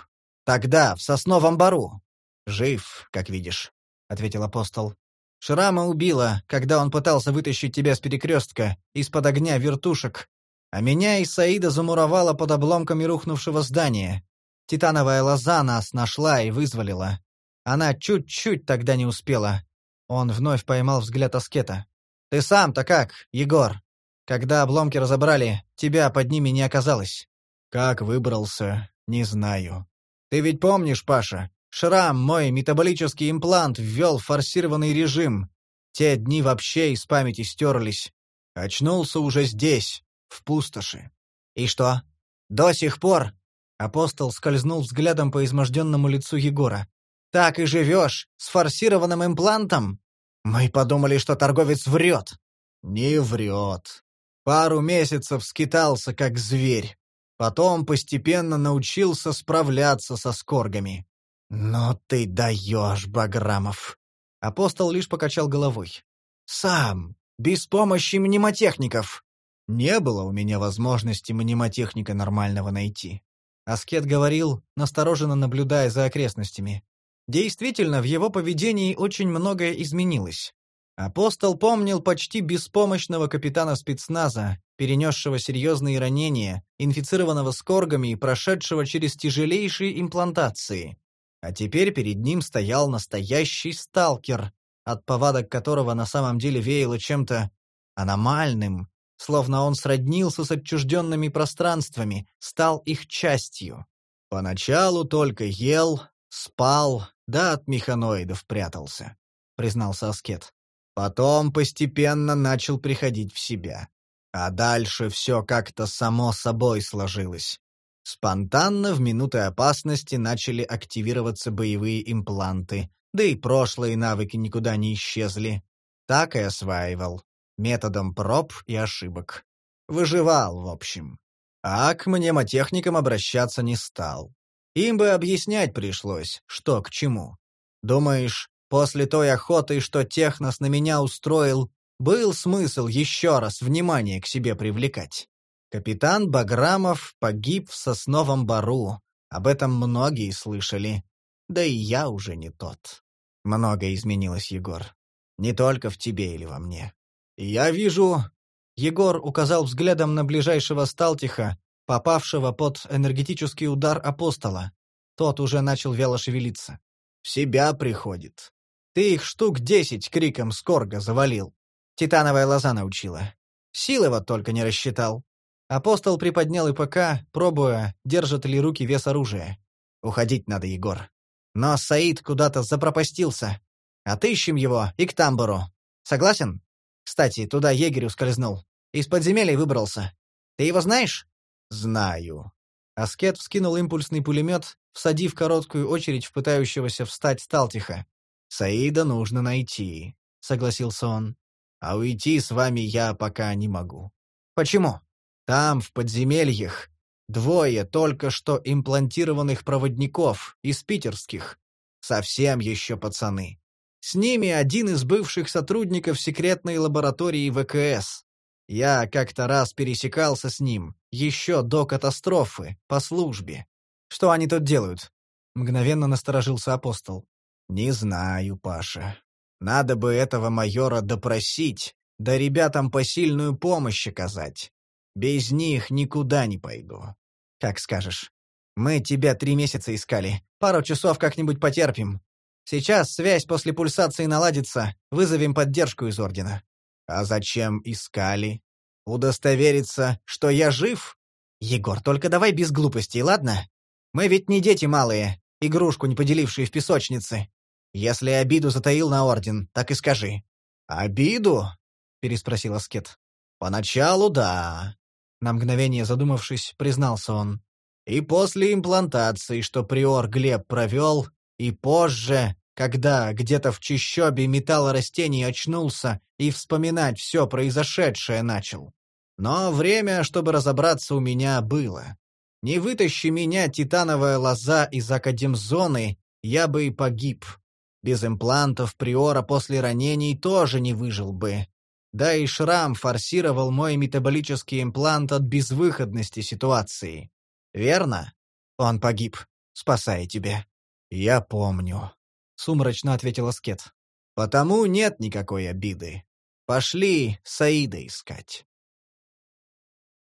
Тогда, в сосновом бару». «Жив, как видишь», — ответил апостол. «Шрама убила, когда он пытался вытащить тебя с перекрестка, из-под огня вертушек, а меня и Саида замуровала под обломками рухнувшего здания. Титановая лоза нас нашла и вызволила. Она чуть-чуть тогда не успела. Он вновь поймал взгляд Аскета. «Ты сам-то как, Егор? Когда обломки разобрали, тебя под ними не оказалось». «Как выбрался, не знаю. Ты ведь помнишь, Паша, Шрам, мой метаболический имплант, ввел форсированный режим. Те дни вообще из памяти стерлись. Очнулся уже здесь, в пустоши. И что? До сих пор? Апостол скользнул взглядом по изможденному лицу Егора. Так и живешь, с форсированным имплантом? Мы подумали, что торговец врет. Не врет. Пару месяцев скитался, как зверь. Потом постепенно научился справляться со скоргами. «Но ты даешь, Баграмов!» Апостол лишь покачал головой. «Сам, без помощи мнемотехников. Не было у меня возможности мнемотехника нормального найти. Аскет говорил, настороженно наблюдая за окрестностями. Действительно, в его поведении очень многое изменилось. Апостол помнил почти беспомощного капитана спецназа, перенесшего серьезные ранения, инфицированного скоргами и прошедшего через тяжелейшие имплантации. А теперь перед ним стоял настоящий сталкер, от повадок которого на самом деле веяло чем-то аномальным, словно он сроднился с отчужденными пространствами, стал их частью. Поначалу только ел, спал, да от механоидов прятался, признался Аскет. Потом постепенно начал приходить в себя. А дальше все как-то само собой сложилось. Спонтанно в минуты опасности начали активироваться боевые импланты, да и прошлые навыки никуда не исчезли. Так и осваивал. Методом проб и ошибок. Выживал, в общем. А к мнемотехникам обращаться не стал. Им бы объяснять пришлось, что к чему. Думаешь, После той охоты, что Технос на меня устроил, был смысл еще раз внимание к себе привлекать. Капитан Баграмов погиб в сосновом бару. Об этом многие слышали. Да и я уже не тот. Многое изменилось, Егор. Не только в тебе или во мне. Я вижу... Егор указал взглядом на ближайшего Сталтиха, попавшего под энергетический удар апостола. Тот уже начал вяло шевелиться. В себя приходит. Ты их штук десять криком скорга завалил. Титановая лоза научила. Силы вот только не рассчитал. Апостол приподнял ИПК, пробуя, держат ли руки вес оружия. Уходить надо, Егор. Но Саид куда-то запропастился. Отыщем его и к тамбуру. Согласен? Кстати, туда егерь ускользнул. Из подземелий выбрался. Ты его знаешь? Знаю. Аскет вскинул импульсный пулемет, всадив короткую очередь в пытающегося встать Сталтиха. «Саида нужно найти», — согласился он. «А уйти с вами я пока не могу». «Почему?» «Там, в подземельях, двое только что имплантированных проводников из питерских. Совсем еще пацаны. С ними один из бывших сотрудников секретной лаборатории ВКС. Я как-то раз пересекался с ним, еще до катастрофы, по службе. Что они тут делают?» Мгновенно насторожился апостол. «Не знаю, Паша. Надо бы этого майора допросить, да ребятам посильную помощь оказать. Без них никуда не пойду. Как скажешь. Мы тебя три месяца искали. Пару часов как-нибудь потерпим. Сейчас связь после пульсации наладится, вызовем поддержку из Ордена. А зачем искали? Удостовериться, что я жив? Егор, только давай без глупостей, ладно? Мы ведь не дети малые, игрушку не поделившие в песочнице. Если обиду затаил на орден, так и скажи». «Обиду?» — переспросил Аскет. «Поначалу да». На мгновение задумавшись, признался он. «И после имплантации, что приор Глеб провел, и позже, когда где-то в чищобе металлорастений очнулся и вспоминать все произошедшее начал. Но время, чтобы разобраться, у меня было. Не вытащи меня, титановая лоза, из академзоны, я бы и погиб. Без имплантов Приора после ранений тоже не выжил бы. Да и шрам форсировал мой метаболический имплант от безвыходности ситуации. Верно? Он погиб, спасая тебя. Я помню. Сумрачно ответил Аскет. Потому нет никакой обиды. Пошли Саида искать.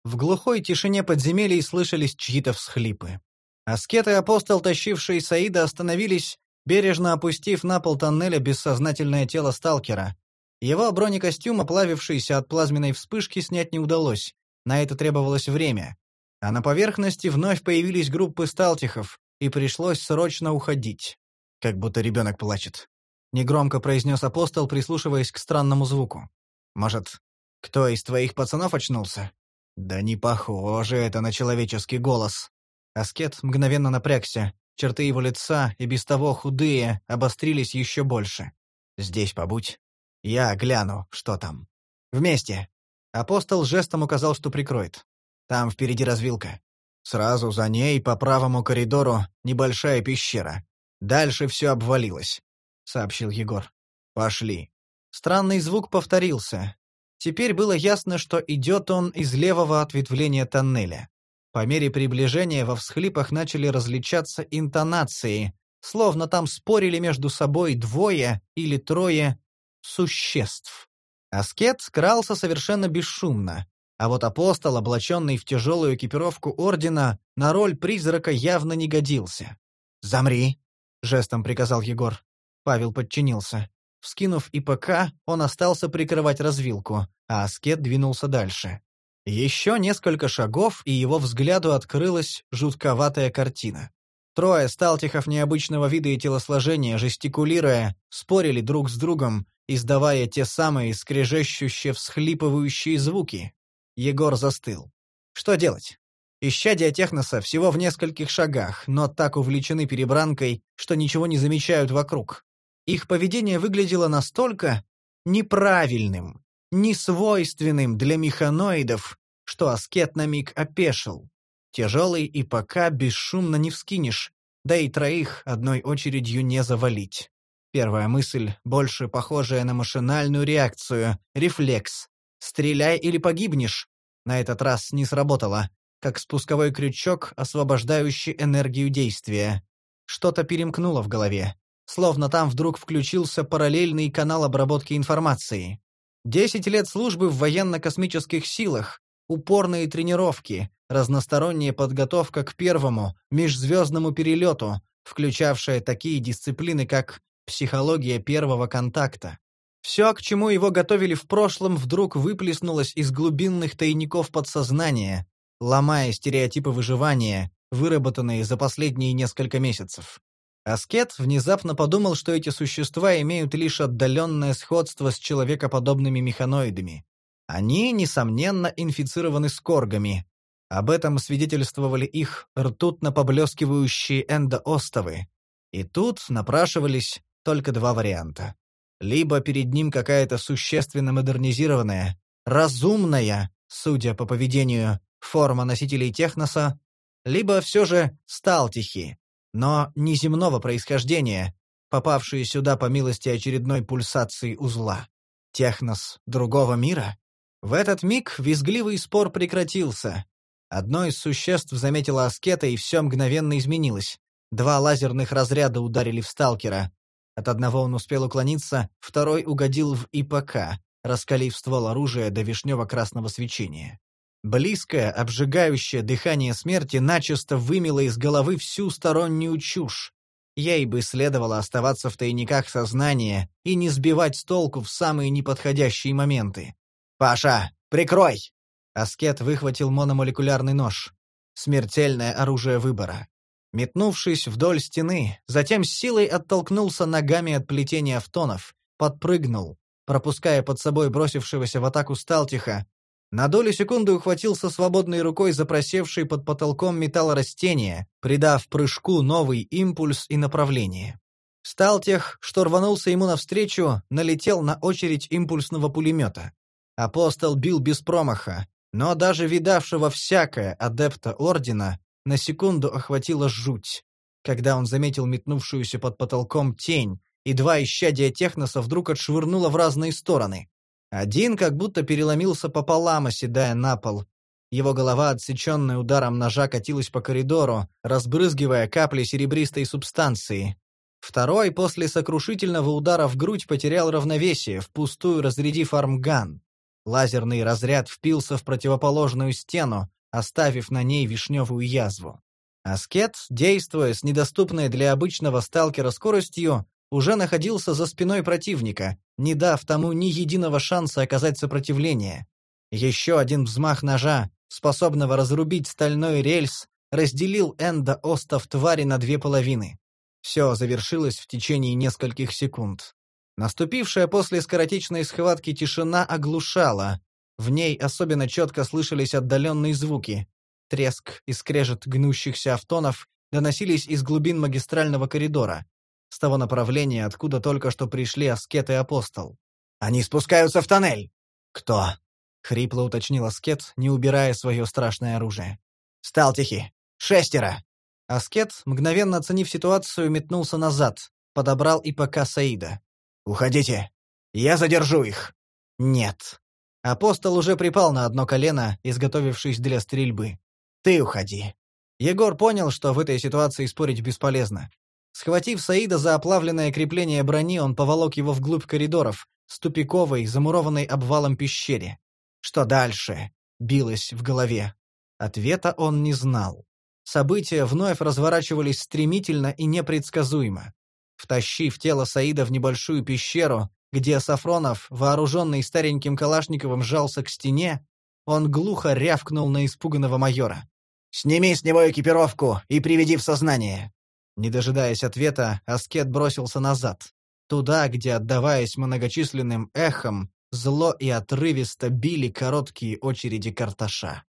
В глухой тишине подземелий слышались чьи-то всхлипы. Аскет и апостол, тащившие Саида, остановились, бережно опустив на пол тоннеля бессознательное тело сталкера. Его бронекостюм, оплавившийся от плазменной вспышки, снять не удалось. На это требовалось время. А на поверхности вновь появились группы сталтихов, и пришлось срочно уходить. Как будто ребенок плачет. Негромко произнес апостол, прислушиваясь к странному звуку. «Может, кто из твоих пацанов очнулся?» Да не похоже это на человеческий голос. Аскет мгновенно напрягся. Черты его лица, и без того худые, обострились еще больше. «Здесь побудь. Я гляну, что там. Вместе!» Апостол жестом указал, что прикроет. «Там впереди развилка. Сразу за ней, по правому коридору, небольшая пещера. Дальше все обвалилось», — сообщил Егор. «Пошли». Странный звук повторился, Теперь было ясно, что идет он из левого ответвления тоннеля. По мере приближения во всхлипах начали различаться интонации, словно там спорили между собой двое или трое, существ. Аскет крался совершенно бесшумно, а вот апостол, облаченный в тяжелую экипировку ордена, на роль призрака явно не годился. «Замри!» — жестом приказал Егор. Павел подчинился. Вскинув ИПК, он остался прикрывать развилку, а Аскет двинулся дальше. Еще несколько шагов, и его взгляду открылась жутковатая картина. Трое сталтихов необычного вида и телосложения, жестикулируя, спорили друг с другом, издавая те самые скрежещущие всхлипывающие звуки. Егор застыл. Что делать? Исчадия техноса всего в нескольких шагах, но так увлечены перебранкой, что ничего не замечают вокруг. Их поведение выглядело настолько неправильным, несвойственным для механоидов, что аскет на миг опешил. Тяжелый и пока бесшумно не вскинешь, да и троих одной очередью не завалить. Первая мысль, больше похожая на машинальную реакцию, рефлекс. «Стреляй или погибнешь!» На этот раз не сработало, как спусковой крючок, освобождающий энергию действия. Что-то перемкнуло в голове, словно там вдруг включился параллельный канал обработки информации. Десять лет службы в военно-космических силах, упорные тренировки, разносторонняя подготовка к первому, межзвездному перелету, включавшая такие дисциплины, как психология первого контакта. Все, к чему его готовили в прошлом, вдруг выплеснулось из глубинных тайников подсознания, ломая стереотипы выживания, выработанные за последние несколько месяцев. Аскет внезапно подумал, что эти существа имеют лишь отдаленное сходство с человекоподобными механоидами. Они, несомненно, инфицированы скоргами. Об этом свидетельствовали их ртутно поблескивающие эндоостовы. И тут напрашивались только два варианта. Либо перед ним какая-то существенно модернизированная, разумная, судя по поведению, форма носителей техноса, либо все же сталтихи, но неземного происхождения, попавшие сюда по милости очередной пульсации узла. Технос другого мира? В этот миг визгливый спор прекратился. Одно из существ заметило аскета, и все мгновенно изменилось. Два лазерных разряда ударили в сталкера. От одного он успел уклониться, второй угодил в ИПК, раскалив ствол оружия до вишнево-красного свечения. Близкое, обжигающее дыхание смерти начисто вымело из головы всю стороннюю чушь. Ей бы следовало оставаться в тайниках сознания и не сбивать с толку в самые неподходящие моменты. «Паша, прикрой!» Аскет выхватил мономолекулярный нож. Смертельное оружие выбора. Метнувшись вдоль стены, затем с силой оттолкнулся ногами от плетения автонов, подпрыгнул, пропуская под собой бросившегося в атаку Сталтиха, на долю секунды ухватился свободной рукой за просевший под потолком металлорастение, придав прыжку новый импульс и направление. Сталтех, что рванулся ему навстречу, налетел на очередь импульсного пулемета. Апостол бил без промаха, но даже видавшего всякое адепта Ордена на секунду охватила жуть, когда он заметил метнувшуюся под потолком тень, и два исчадия техноса вдруг отшвырнуло в разные стороны. Один как будто переломился пополам, оседая на пол. Его голова, отсеченная ударом ножа, катилась по коридору, разбрызгивая капли серебристой субстанции. Второй после сокрушительного удара в грудь потерял равновесие, впустую разрядив армган. Лазерный разряд впился в противоположную стену, оставив на ней вишневую язву. Аскет, действуя с недоступной для обычного сталкера скоростью, уже находился за спиной противника, не дав тому ни единого шанса оказать сопротивление. Еще один взмах ножа, способного разрубить стальной рельс, разделил Энда остов твари на две половины. Все завершилось в течение нескольких секунд. Наступившая после скоротечной схватки тишина оглушала. В ней особенно четко слышались отдаленные звуки. Треск и скрежет гнущихся автонов доносились из глубин магистрального коридора, с того направления, откуда только что пришли аскет и апостол. «Они спускаются в тоннель!» «Кто?» — хрипло уточнил аскет, не убирая свое страшное оружие. «Стал тихий! Шестеро!» Аскет, мгновенно оценив ситуацию, метнулся назад, подобрал и ИПК Саида. «Уходите! Я задержу их!» «Нет». Апостол уже припал на одно колено, изготовившись для стрельбы. «Ты уходи». Егор понял, что в этой ситуации спорить бесполезно. Схватив Саида за оплавленное крепление брони, он поволок его вглубь коридоров, с тупиковой, замурованной обвалом пещере. Что дальше? Билось в голове. Ответа он не знал. События вновь разворачивались стремительно и непредсказуемо. Втащив тело Саида в небольшую пещеру, где Сафронов, вооруженный стареньким Калашниковым, сжался к стене, он глухо рявкнул на испуганного майора. «Сними с него экипировку и приведи в сознание!» Не дожидаясь ответа, Аскет бросился назад. Туда, где, отдаваясь многочисленным эхом, зло и отрывисто били короткие очереди карташа.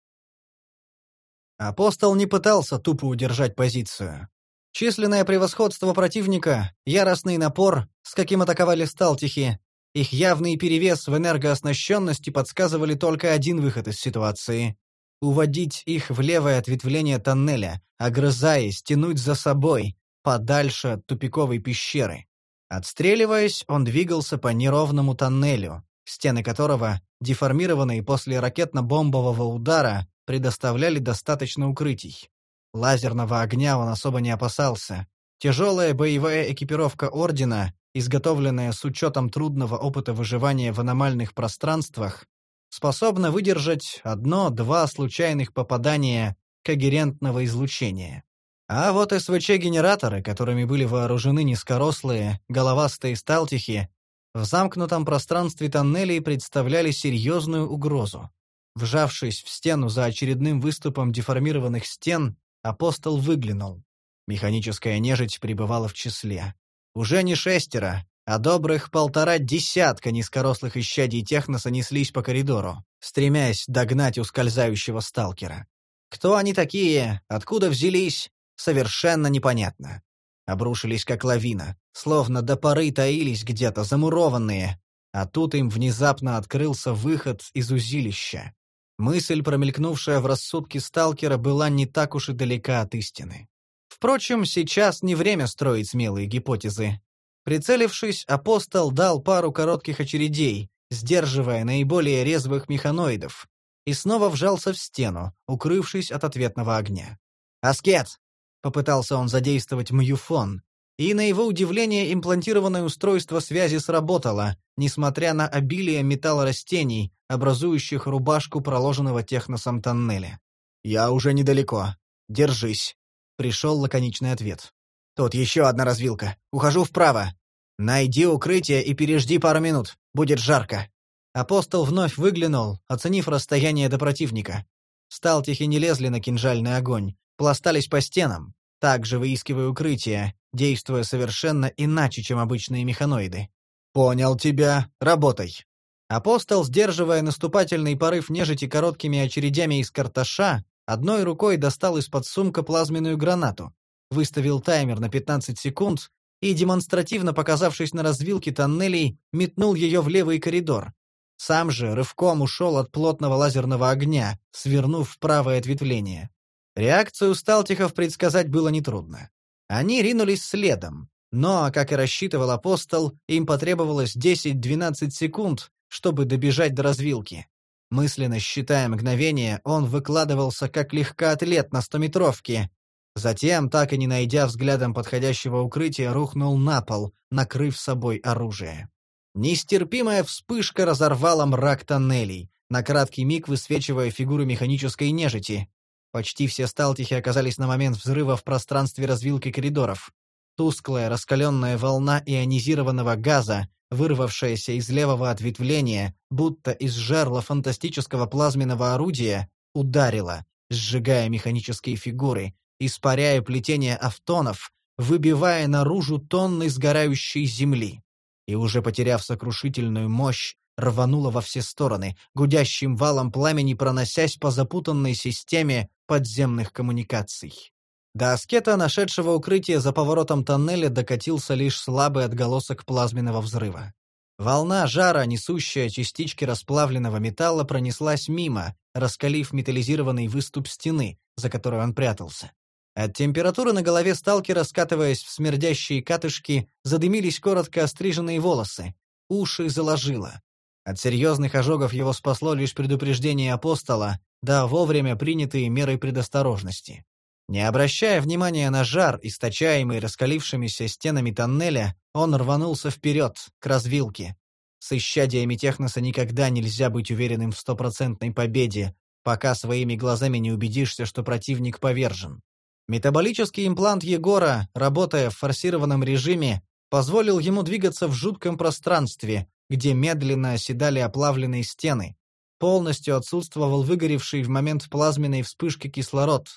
Апостол не пытался тупо удержать позицию. Численное превосходство противника, яростный напор, с каким атаковали сталтихи, их явный перевес в энергооснащенности подсказывали только один выход из ситуации — уводить их в левое ответвление тоннеля, огрызаясь, тянуть за собой, подальше от тупиковой пещеры. Отстреливаясь, он двигался по неровному тоннелю, стены которого, деформированные после ракетно-бомбового удара, предоставляли достаточно укрытий. Лазерного огня он особо не опасался. Тяжелая боевая экипировка Ордена, изготовленная с учетом трудного опыта выживания в аномальных пространствах, способна выдержать одно-два случайных попадания когерентного излучения. А вот СВЧ-генераторы, которыми были вооружены низкорослые, головастые сталтихи, в замкнутом пространстве тоннелей представляли серьезную угрозу. Вжавшись в стену за очередным выступом деформированных стен, апостол выглянул. Механическая нежить пребывала в числе. Уже не шестеро, а добрых полтора десятка низкорослых исчадий техноса неслись по коридору, стремясь догнать ускользающего сталкера. Кто они такие, откуда взялись, совершенно непонятно. Обрушились как лавина, словно до поры таились где-то замурованные, а тут им внезапно открылся выход из узилища. Мысль, промелькнувшая в рассудке сталкера, была не так уж и далека от истины. Впрочем, сейчас не время строить смелые гипотезы. Прицелившись, апостол дал пару коротких очередей, сдерживая наиболее резвых механоидов, и снова вжался в стену, укрывшись от ответного огня. «Аскет!» — попытался он задействовать мюфон, и на его удивление имплантированное устройство связи сработало, несмотря на обилие металлорастений, образующих рубашку проложенного техносом тоннеля. «Я уже недалеко. Держись», — пришел лаконичный ответ. «Тут еще одна развилка. Ухожу вправо. Найди укрытие и пережди пару минут. Будет жарко». Апостол вновь выглянул, оценив расстояние до противника. Сталтихи не лезли на кинжальный огонь, пластались по стенам, также выискивая укрытие, действуя совершенно иначе, чем обычные механоиды. «Понял тебя. Работай». Апостол, сдерживая наступательный порыв нежити короткими очередями из карташа, одной рукой достал из-под сумка плазменную гранату, выставил таймер на 15 секунд и, демонстративно показавшись на развилке тоннелей, метнул ее в левый коридор. Сам же рывком ушел от плотного лазерного огня, свернув в правое ответвление. Реакцию сталтихов предсказать было нетрудно. Они ринулись следом, но, как и рассчитывал апостол, им потребовалось 10-12 секунд, чтобы добежать до развилки. Мысленно считая мгновение, он выкладывался как легкоатлет на стометровке. Затем, так и не найдя взглядом подходящего укрытия, рухнул на пол, накрыв собой оружие. Нестерпимая вспышка разорвала мрак тоннелей, на краткий миг высвечивая фигуры механической нежити. Почти все сталтихи оказались на момент взрыва в пространстве развилки коридоров. Тусклая раскаленная волна ионизированного газа, вырвавшаяся из левого ответвления, будто из жерла фантастического плазменного орудия, ударила, сжигая механические фигуры, испаряя плетение автонов, выбивая наружу тонны сгорающей земли. И уже потеряв сокрушительную мощь, рванула во все стороны, гудящим валом пламени проносясь по запутанной системе подземных коммуникаций. До аскета, нашедшего укрытие за поворотом тоннеля, докатился лишь слабый отголосок плазменного взрыва. Волна жара, несущая частички расплавленного металла, пронеслась мимо, раскалив металлизированный выступ стены, за которой он прятался. От температуры на голове сталкера, скатываясь в смердящие катышки, задымились коротко остриженные волосы. Уши заложило. От серьезных ожогов его спасло лишь предупреждение апостола, да вовремя принятые меры предосторожности. Не обращая внимания на жар, источаемый раскалившимися стенами тоннеля, он рванулся вперед, к развилке. С исчадиями техноса никогда нельзя быть уверенным в стопроцентной победе, пока своими глазами не убедишься, что противник повержен. Метаболический имплант Егора, работая в форсированном режиме, позволил ему двигаться в жутком пространстве, где медленно оседали оплавленные стены. Полностью отсутствовал выгоревший в момент плазменной вспышки кислород.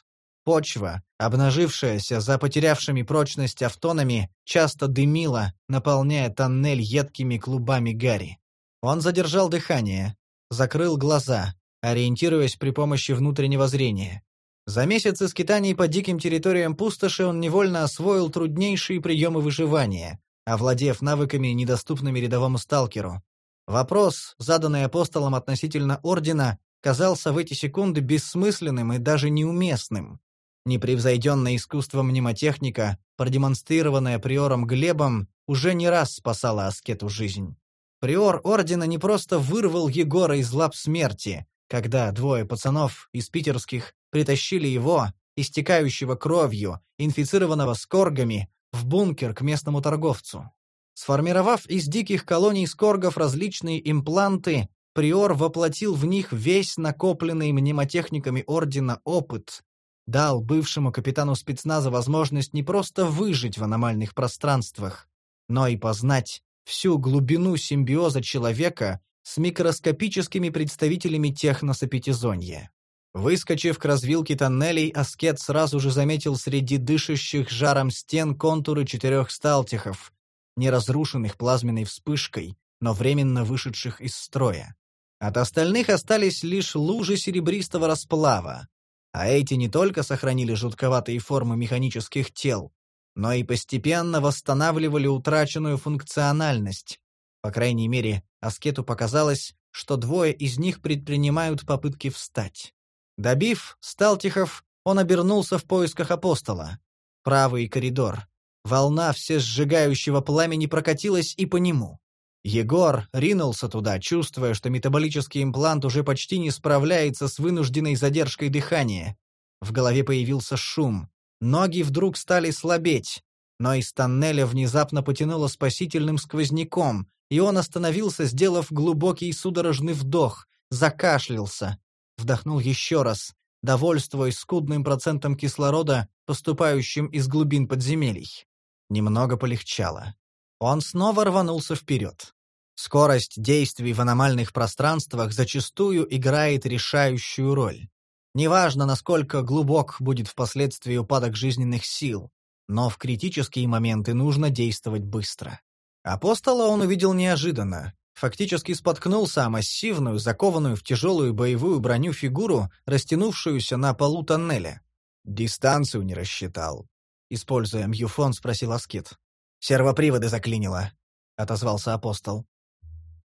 Почва, обнажившаяся за потерявшими прочность автонами, часто дымила, наполняя тоннель едкими клубами гари. Он задержал дыхание, закрыл глаза, ориентируясь при помощи внутреннего зрения. За месяцы скитаний по диким территориям пустоши он невольно освоил труднейшие приемы выживания, овладев навыками, недоступными рядовому сталкеру. Вопрос, заданный апостолом относительно Ордена, казался в эти секунды бессмысленным и даже неуместным. Непревзойденное искусство мнемотехника, продемонстрированное приором Глебом, уже не раз спасало аскету жизнь. Приор Ордена не просто вырвал Егора из лап смерти, когда двое пацанов из питерских притащили его, истекающего кровью, инфицированного скоргами, в бункер к местному торговцу. Сформировав из диких колоний скоргов различные импланты, Приор воплотил в них весь накопленный мнемотехниками Ордена опыт, дал бывшему капитану спецназа возможность не просто выжить в аномальных пространствах, но и познать всю глубину симбиоза человека с микроскопическими представителями техносапятизонья. Выскочив к развилке тоннелей, Аскет сразу же заметил среди дышащих жаром стен контуры четырех сталтихов, не разрушенных плазменной вспышкой, но временно вышедших из строя. От остальных остались лишь лужи серебристого расплава, а эти не только сохранили жутковатые формы механических тел, но и постепенно восстанавливали утраченную функциональность. По крайней мере, Аскету показалось, что двое из них предпринимают попытки встать. Добив Сталтихов, он обернулся в поисках апостола. Правый коридор. Волна всесжигающего пламени прокатилась и по нему. Егор ринулся туда, чувствуя, что метаболический имплант уже почти не справляется с вынужденной задержкой дыхания. В голове появился шум. Ноги вдруг стали слабеть, но из тоннеля внезапно потянуло спасительным сквозняком, и он остановился, сделав глубокий судорожный вдох, закашлялся. Вдохнул еще раз, довольствуясь скудным процентом кислорода, поступающим из глубин подземелий. Немного полегчало. Он снова рванулся вперед. Скорость действий в аномальных пространствах зачастую играет решающую роль. Неважно, насколько глубок будет впоследствии упадок жизненных сил, но в критические моменты нужно действовать быстро. Апостола он увидел неожиданно. Фактически споткнулся о массивную, закованную в тяжелую боевую броню фигуру, растянувшуюся на полу тоннеля. «Дистанцию не рассчитал», — используя мьюфон, спросил Аскет. «Сервоприводы заклинило», — отозвался апостол.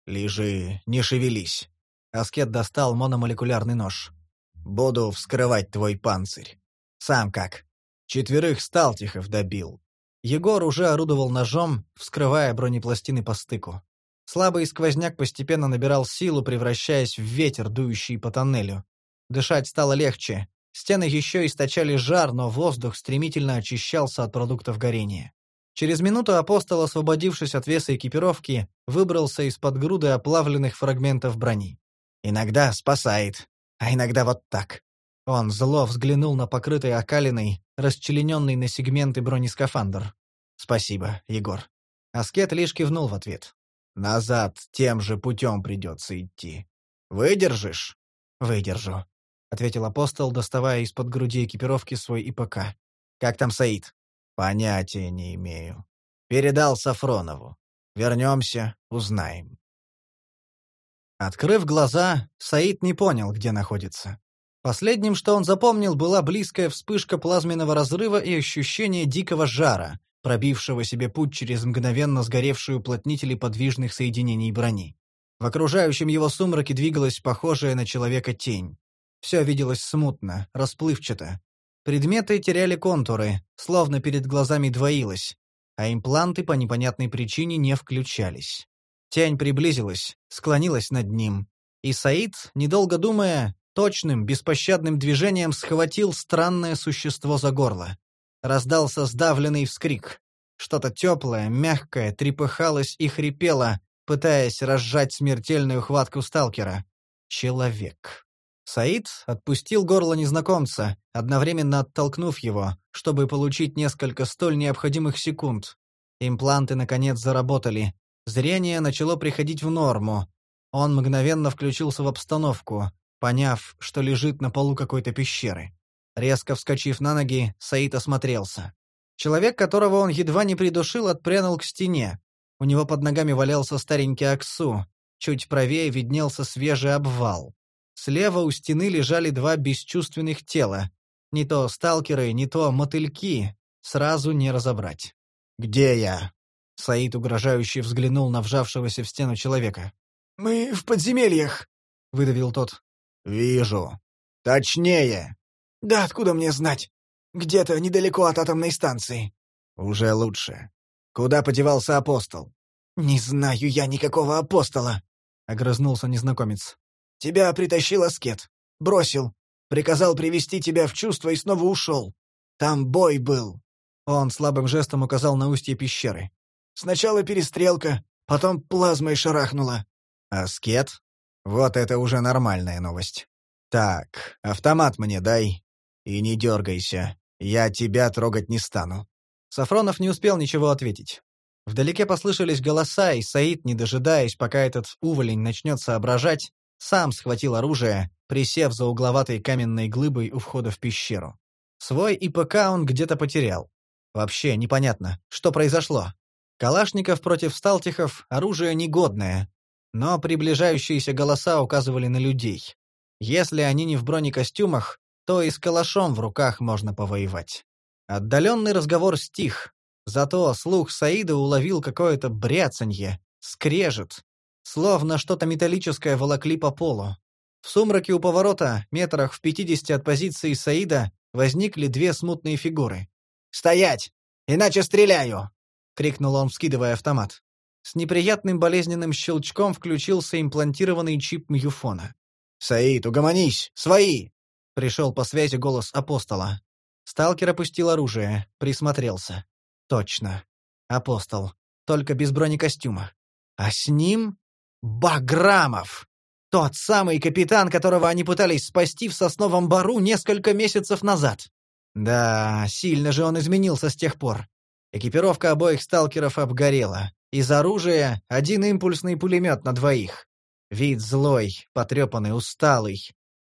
«Лежи, не шевелись». Аскет достал мономолекулярный нож. «Буду вскрывать твой панцирь. Сам как. Четверых сталтехов добил». Егор уже орудовал ножом, вскрывая бронепластины по стыку. Слабый сквозняк постепенно набирал силу, превращаясь в ветер, дующий по тоннелю. Дышать стало легче. Стены еще источали жар, но воздух стремительно очищался от продуктов горения. Через минуту апостол, освободившись от веса экипировки, выбрался из-под груды оплавленных фрагментов брони. «Иногда спасает, а иногда вот так». Он зло взглянул на покрытый окалиной, расчлененный на сегменты бронескафандр. «Спасибо, Егор». Аскет лишь кивнул в ответ. «Назад тем же путем придется идти. Выдержишь?» «Выдержу», — ответил апостол, доставая из-под груди экипировки свой ИПК. «Как там Саид?» Понятия не имею. Передал Сафронову. Вернемся, узнаем. Открыв глаза, Саид не понял, где находится. Последним, что он запомнил, была близкая вспышка плазменного разрыва и ощущение дикого жара, пробившего себе путь через мгновенно сгоревшие уплотнители подвижных соединений брони. В окружающем его сумраке двигалась похожая на человека тень. Все виделось смутно, расплывчато, Предметы теряли контуры, словно перед глазами двоилось, а импланты по непонятной причине не включались. Тень приблизилась, склонилась над ним, и Саид, недолго думая, точным, беспощадным движением схватил странное существо за горло. Раздался сдавленный вскрик. Что-то теплое, мягкое трепыхалось и хрипело, пытаясь разжать смертельную хватку сталкера. Человек. Саид отпустил горло незнакомца, одновременно оттолкнув его, чтобы получить несколько столь необходимых секунд. Импланты, наконец, заработали. Зрение начало приходить в норму. Он мгновенно включился в обстановку, поняв, что лежит на полу какой-то пещеры. Резко вскочив на ноги, Саид осмотрелся. Человек, которого он едва не придушил, отпрянул к стене. У него под ногами валялся старенький Аксу. Чуть правее виднелся свежий обвал. Слева у стены лежали два бесчувственных тела. Не то сталкеры, не то мотыльки. Сразу не разобрать. «Где я?» Саид угрожающе взглянул на вжавшегося в стену человека. «Мы в подземельях», — выдавил тот. «Вижу. Точнее». «Да откуда мне знать? Где-то недалеко от атомной станции». «Уже лучше. Куда подевался апостол?» «Не знаю я никакого апостола», — огрызнулся незнакомец. «Тебя притащил аскет. Бросил. Приказал привести тебя в чувство и снова ушел. Там бой был». Он слабым жестом указал на устье пещеры. «Сначала перестрелка, потом плазмой шарахнула». «Аскет? Вот это уже нормальная новость. Так, автомат мне дай. И не дергайся. Я тебя трогать не стану». Сафронов не успел ничего ответить. Вдалеке послышались голоса, и Саид, не дожидаясь, пока этот уволень начнет соображать, сам схватил оружие, присев за угловатой каменной глыбой у входа в пещеру. Свой ИПК он где-то потерял. Вообще непонятно, что произошло. Калашников против Сталтихов — оружие негодное, но приближающиеся голоса указывали на людей. Если они не в бронекостюмах, то и с калашом в руках можно повоевать. Отдаленный разговор стих, зато слух Саида уловил какое-то бряцанье, скрежет, словно что-то металлическое волокли по полу. В сумраке у поворота, метрах в пятидесяти от позиции Саида, возникли две смутные фигуры. «Стоять! Иначе стреляю!» — крикнул он, вскидывая автомат. С неприятным болезненным щелчком включился имплантированный чип Мьюфона. «Саид, угомонись! Свои!» — пришел по связи голос апостола. Сталкер опустил оружие, присмотрелся. Точно. Апостол. Только без бронекостюма. А с ним... Баграмов! Тот самый капитан, которого они пытались спасти в сосновом бару несколько месяцев назад. Да, сильно же он изменился с тех пор. Экипировка обоих сталкеров обгорела. Из оружия один импульсный пулемет на двоих. Вид злой, потрепанный, усталый.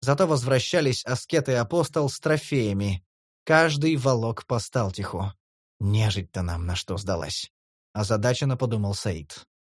Зато возвращались аскеты и апостол с трофеями. Каждый волок по Сталтиху. Нежить-то нам на что сдалась. Озадаченно подумал Саид.